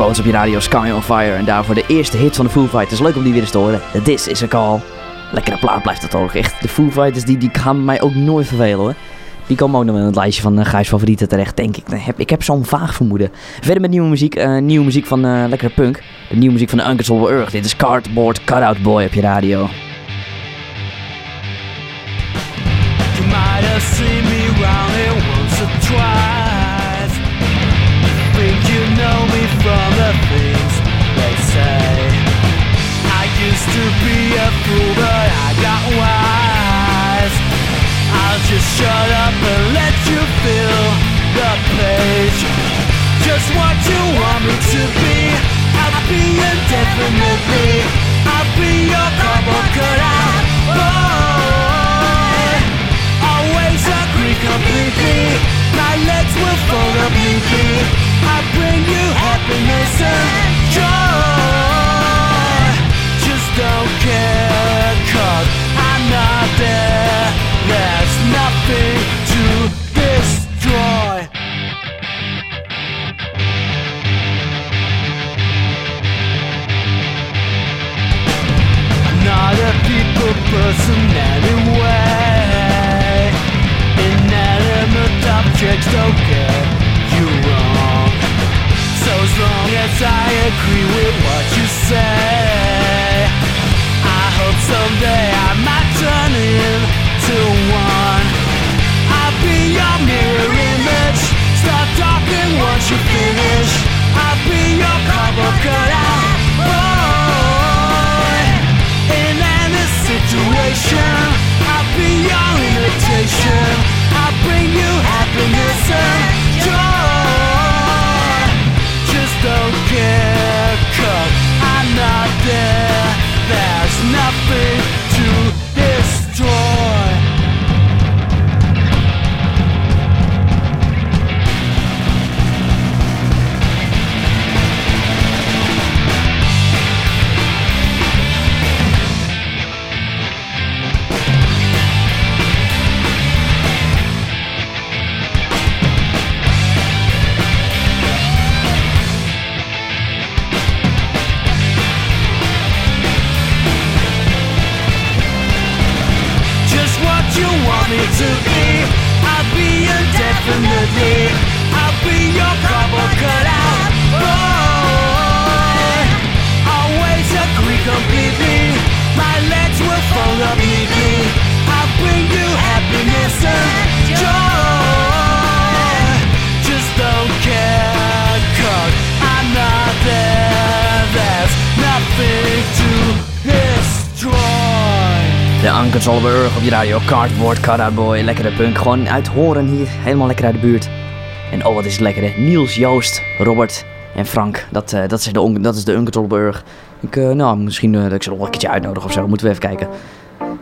Poets op je radio Sky on Fire. En daarvoor de eerste hit van de Foo Fighters. Leuk om die weer te horen. This is a Call. Lekkere plaat blijft het ook echt. De Foo Fighters die, die gaan mij ook nooit vervelen hoor. Die komen ook nog in het lijstje van uh, Gijs favorieten terecht, denk ik. Ik heb, ik heb zo'n vaag vermoeden. Verder met nieuwe muziek. eh, nieuwe muziek van eh, lekkere punk. De nieuwe muziek van de Uncontrollable Earth. Dit is Cardboard Cutout Boy op je radio. To be a fool, but I got wise. I'll just shut up and let you fill the page. Just what you want me to be. I'll be indefinitely. I'll be your cardboard cutout boy. Always agree completely. My legs will fall completely. I bring you happiness and joy. Don't care, cause I'm not there. There's nothing to destroy. I'm not a people person anyway. Inanimate objects don't get you wrong. So as long as I agree with what you say, hope someday I might turn into one. I'll be your mirror image. Start talking once you finish. I'll be your cardboard cutout boy. Op je. Cardboard Cutout Boy. Lekkere punk. Gewoon uit Horen hier. Helemaal lekker uit de buurt. En oh, wat is het lekker hè. Niels, Joost, Robert en Frank. Dat, eh, dat, is, de, dat is de. Ik, eh, nou, misschien eh, dat ik ze nog een keertje uitnodig of zo. Moeten we even kijken.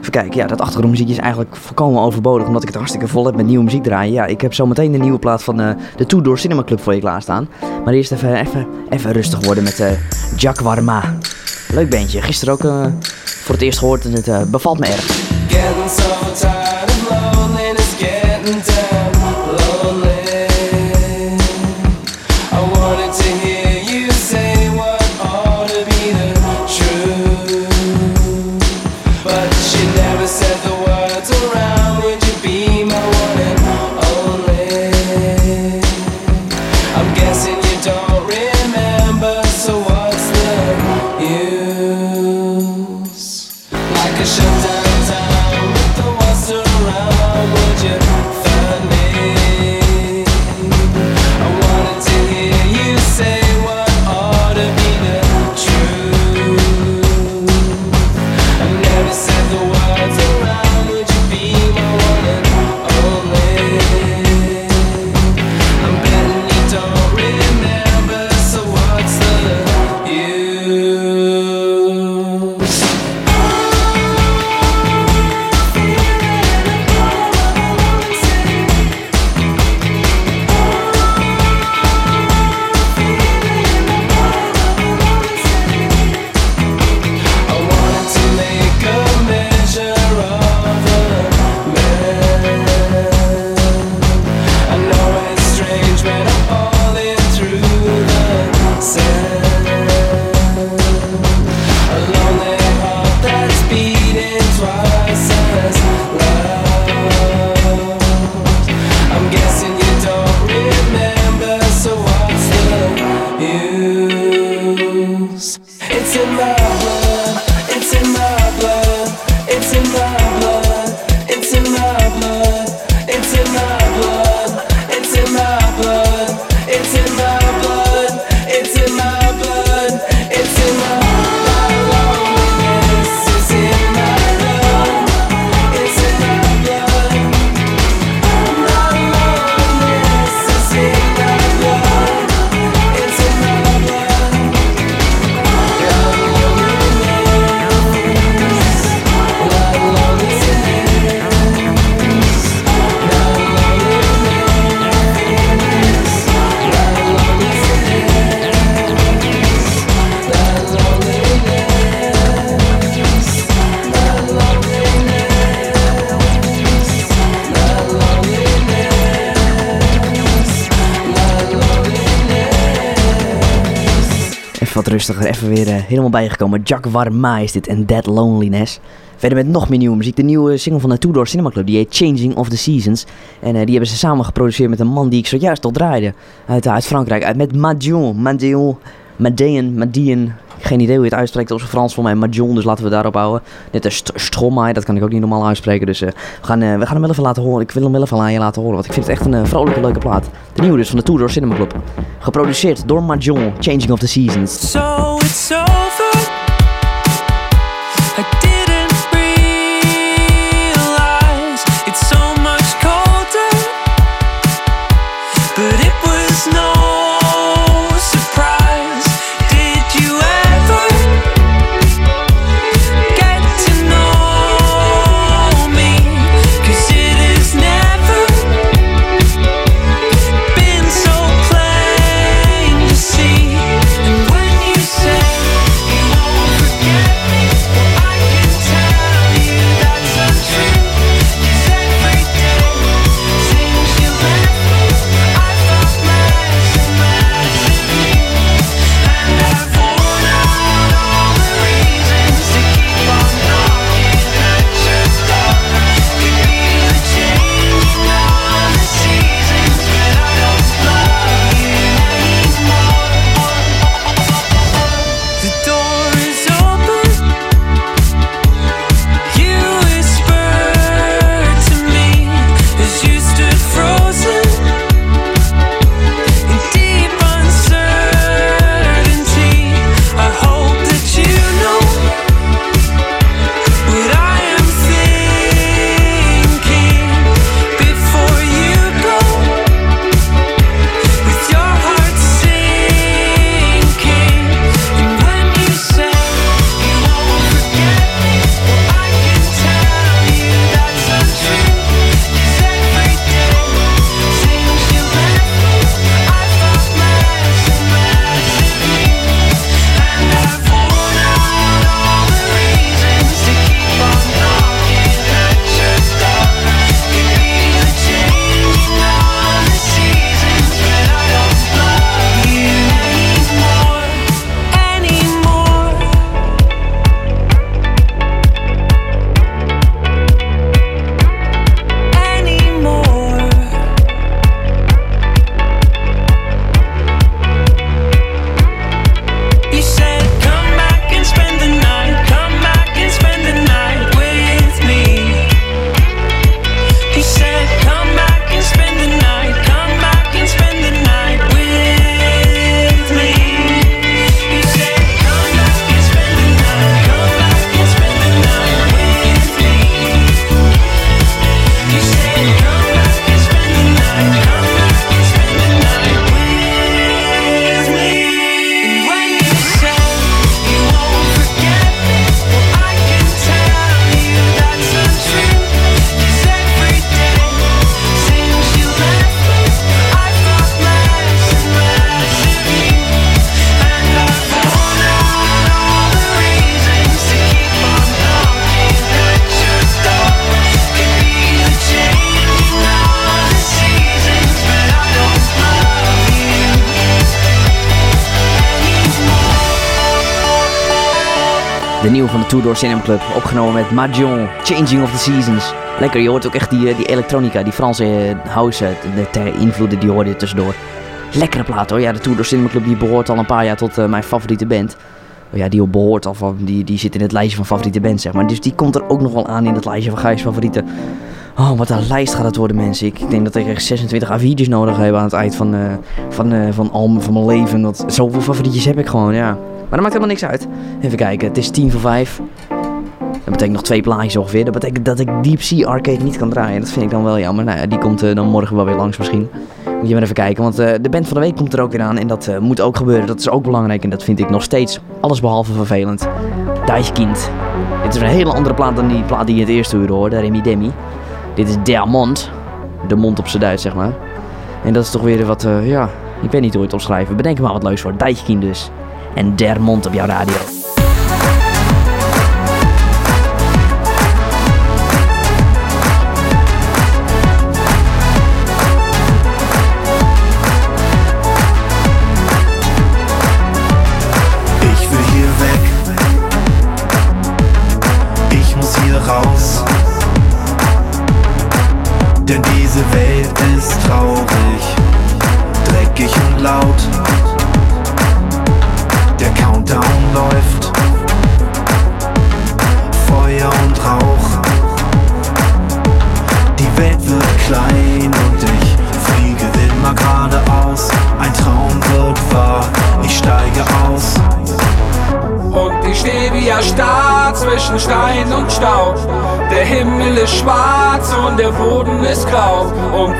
Even kijken. Ja, dat achtergrondmuziekje is eigenlijk volkomen overbodig. Omdat ik het hartstikke vol heb met nieuwe muziek draaien. Ja, ik heb zometeen de nieuwe plaat van de Two Door Cinema Club voor je klaarstaan. Maar eerst even, even, even rustig worden met eh Jack Warma. Leuk bandje. Gisteren ook voor het eerst gehoord en het bevalt me erg. Getting so tired of loneliness, getting damn wat rustiger. Even weer eh, helemaal bijgekomen. Jack Warma is dit en Dead Loneliness. Verder met nog meer nieuwe muziek. De nieuwe single van de Two Door Cinema Club. Die heet Changing of the Seasons. En eh, die hebben ze samen geproduceerd met een man die ik zojuist al draaide. Uit, uit Frankrijk. Uit, met Madion. Madion. Madion. Madion. Geen idee hoe je het uitspreekt op zijn Frans voor mij. Madion. Dus laten we daarop houden. Net als St- Stromae. Dat kan ik ook niet normaal uitspreken. Dus eh, we, gaan, eh, we gaan hem wel even laten horen. Ik wil hem wel even aan je laten horen. Want ik vind het echt een eh, vrolijke, leuke plaat. De nieuwe dus van de Two Door Cinema Club. Geproduceerd door Madion. Changing of the Seasons. So it's. Two Door Cinema Club. Opgenomen met Mahjong, Changing of the Seasons. Lekker, je hoort ook echt die, eh, die elektronica, die Franse eh, house, eh, de, de invloeden die hoorde je tussendoor. Lekkere plaat hoor. Ja, de Two Door Cinema Club die behoort al een paar jaar tot mijn favoriete band. Oh Ja, die behoort al van, die, die zit in het lijstje van favoriete bands zeg maar. Dus die komt er ook nog wel aan in het lijstje van Gijs favorieten. Oh, wat een lijst gaat het worden mensen. Ik denk dat ik echt 26 A4'tjes nodig heb aan het eind van, eh van, van, al, van mijn leven. Want zoveel favorietjes heb ik gewoon, ja. Maar dat maakt helemaal niks uit. Even kijken, het is 10 voor 5. Dat betekent nog twee plaatjes ongeveer. Dat betekent dat ik Deep Sea Arcade niet kan draaien. Dat vind ik dan wel jammer. Nou ja, die komt eh, dan morgen wel weer langs misschien. Moet je maar even kijken, want eh, de band van de week komt er ook weer aan. En dat eh, moet ook gebeuren. Dat is ook belangrijk. En dat vind ik nog steeds allesbehalve vervelend. Deichkind. Dit is een hele andere plaat dan die plaat die je het eerste uur hoorde. Remy Demi. Dit is Der Mond. De mond op zijn Duits, zeg maar. En dat is toch weer wat, ja... Ik weet niet hoe je het omschrijven. Bedenk maar wat leuks voor. Deichkind dus. En Der Mond op jouw radio.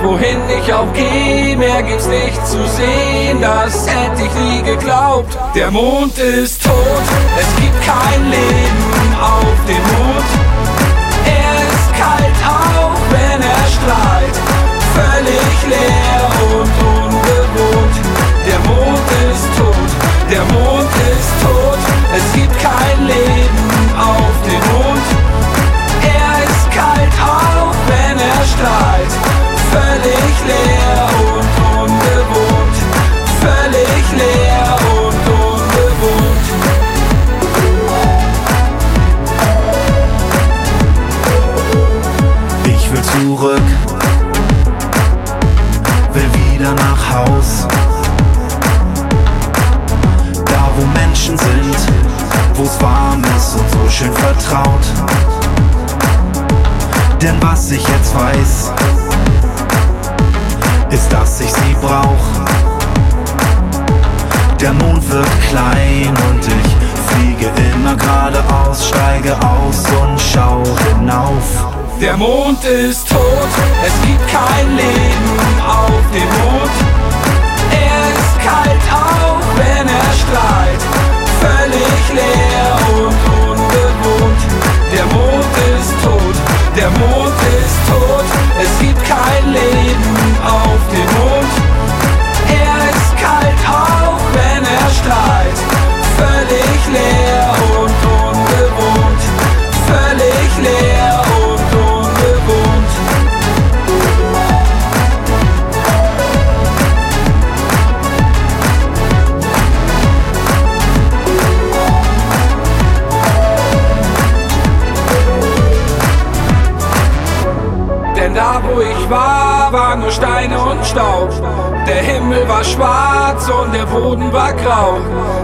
Wohin ich auch gehe, mehr gibt's nicht zu sehen. Das hätte ich nie geglaubt. Der Mond ist tot, es gibt kein Leben auf dem Mond. Er ist kalt, auch wenn er strahlt. Völlig leer und unbewohnt. Der Mond ist tot, der Mond was ich jetzt weiß, ist, dass ich sie brauch. Der Mond wird klein und ich fliege immer geradeaus, steige aus und schau hinauf. Der Mond ist tot, es gibt kein Leben auf dem Mond. Er ist kalt, auch wenn er strahlt. Völlig leer und unbewohnt. Der Mond der Mond ist tot. Es gibt kein Leben auf dem Mond. Er ist kalt, ich war, nur Steine und Staub. Der Himmel war schwarz und der Boden war grau.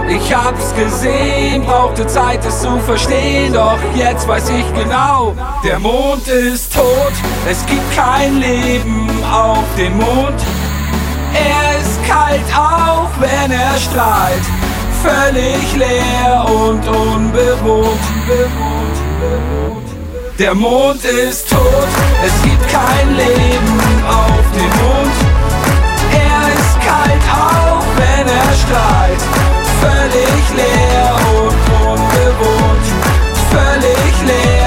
Ich hab's gesehen, brauchte Zeit es zu verstehen, doch jetzt weiß ich genau, der Mond ist tot, es gibt kein Leben auf dem Mond. Er ist kalt, auch wenn er strahlt, völlig leer und unbewohnt. Der Mond ist tot, es gibt kein Leben auf dem Mond. Er ist kalt, auch wenn er strahlt, völlig leer und unbewohnt. Völlig leer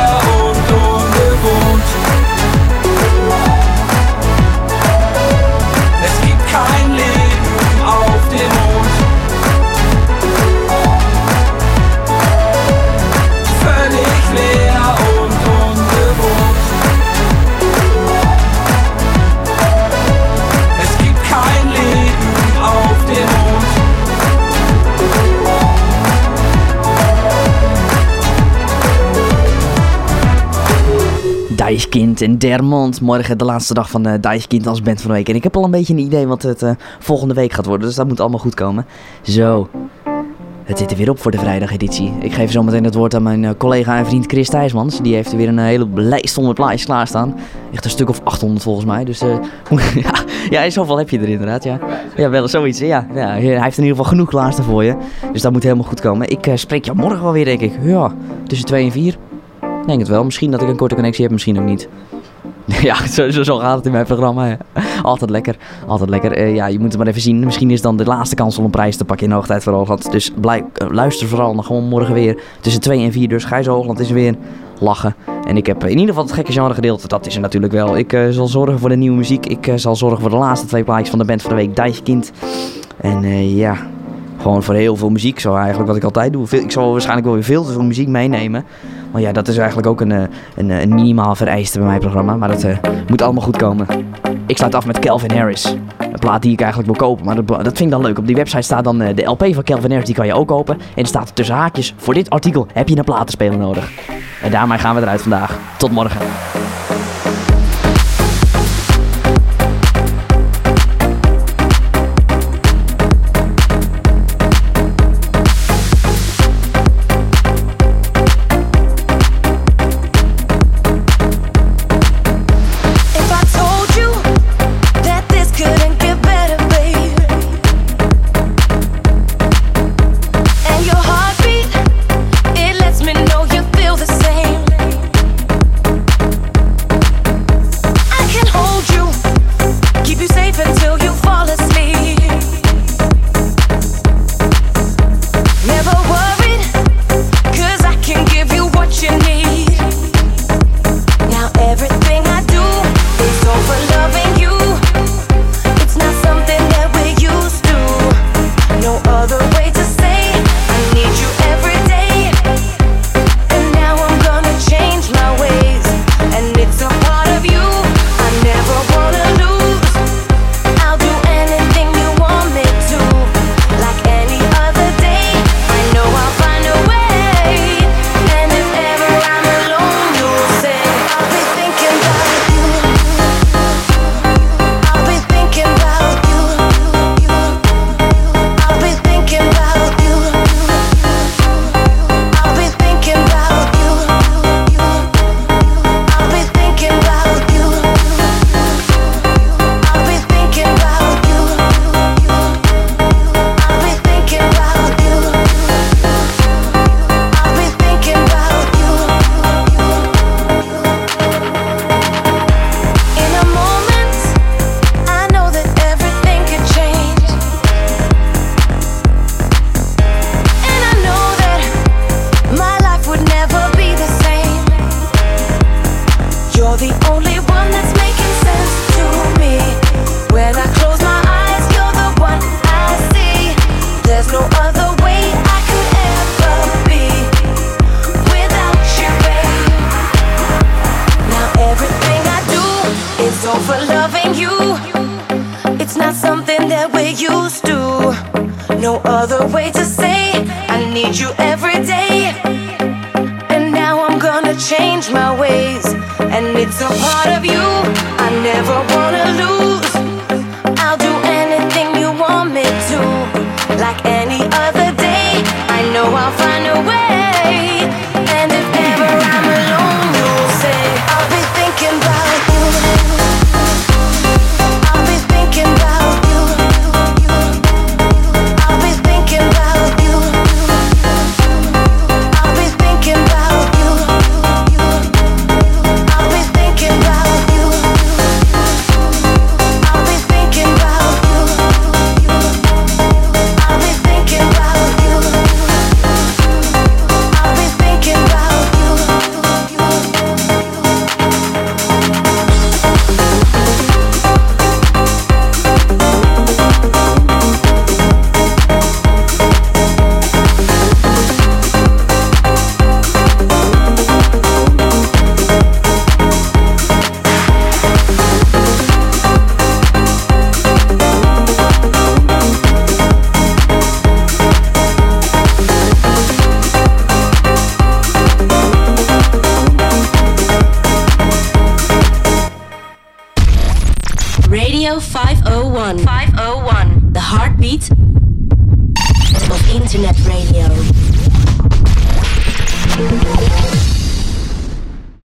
Deichkind en Dermond. Morgen de laatste dag van uh, Deichkind als band van de week. En ik heb al een beetje een idee wat het eh, volgende week gaat worden. Dus dat moet allemaal goed komen. Zo. Het zit er weer op voor de vrijdageditie. Ik geef zo meteen het woord aan mijn eh, collega en vriend Chris Thijsmans. Die heeft er weer een hele lijst met plaatjes klaarstaan. Echt een stuk of 800 volgens mij. Dus eh, [laughs] ja, ja, zoveel heb je er inderdaad. Ja, ja wel zoiets. Ja. ja, hij heeft in ieder geval genoeg klaarstaan voor je. Dus dat moet helemaal goed komen. Ik eh, spreek jou morgen wel weer, denk ik. Ja, tussen 2 en 4. Denk het wel. Misschien dat ik een korte connectie heb, misschien ook niet. [laughs] Ja, zo, zo, zo gaat het in mijn programma. Altijd lekker. Altijd lekker. Eh, ja, je moet het maar even zien. Misschien is dan de laatste kans om een prijs te pakken in Hoogtijd voor Hoogland. Dus blij, eh, luister vooral nog gewoon morgen weer. Tussen 2 en 4 dus. Gijs Hoogland is er weer. Lachen. En ik heb eh, in ieder geval het gekke genre gedeelte. Dat is er natuurlijk wel. Ik zal zorgen voor de nieuwe muziek. Ik zal zorgen voor de laatste twee plaatjes van de band van de week. Dijkkind. En ja, gewoon voor heel veel muziek. Zo eigenlijk wat ik altijd doe. Ik zal waarschijnlijk wel weer veel te veel muziek meenemen. Want ja, dat is eigenlijk ook een, eh, een, eh, een minimaal vereiste bij mijn programma. Maar dat eh, moet allemaal goed komen. Ik sluit af met Calvin Harris. Een plaat die ik eigenlijk wil kopen. Maar dat, dat vind ik dan leuk. Op die website staat dan de LP van Calvin Harris. Die kan je ook kopen. En er staat tussen haakjes. Voor dit artikel heb je een platenspeler nodig. En daarmee gaan we eruit vandaag. Tot morgen.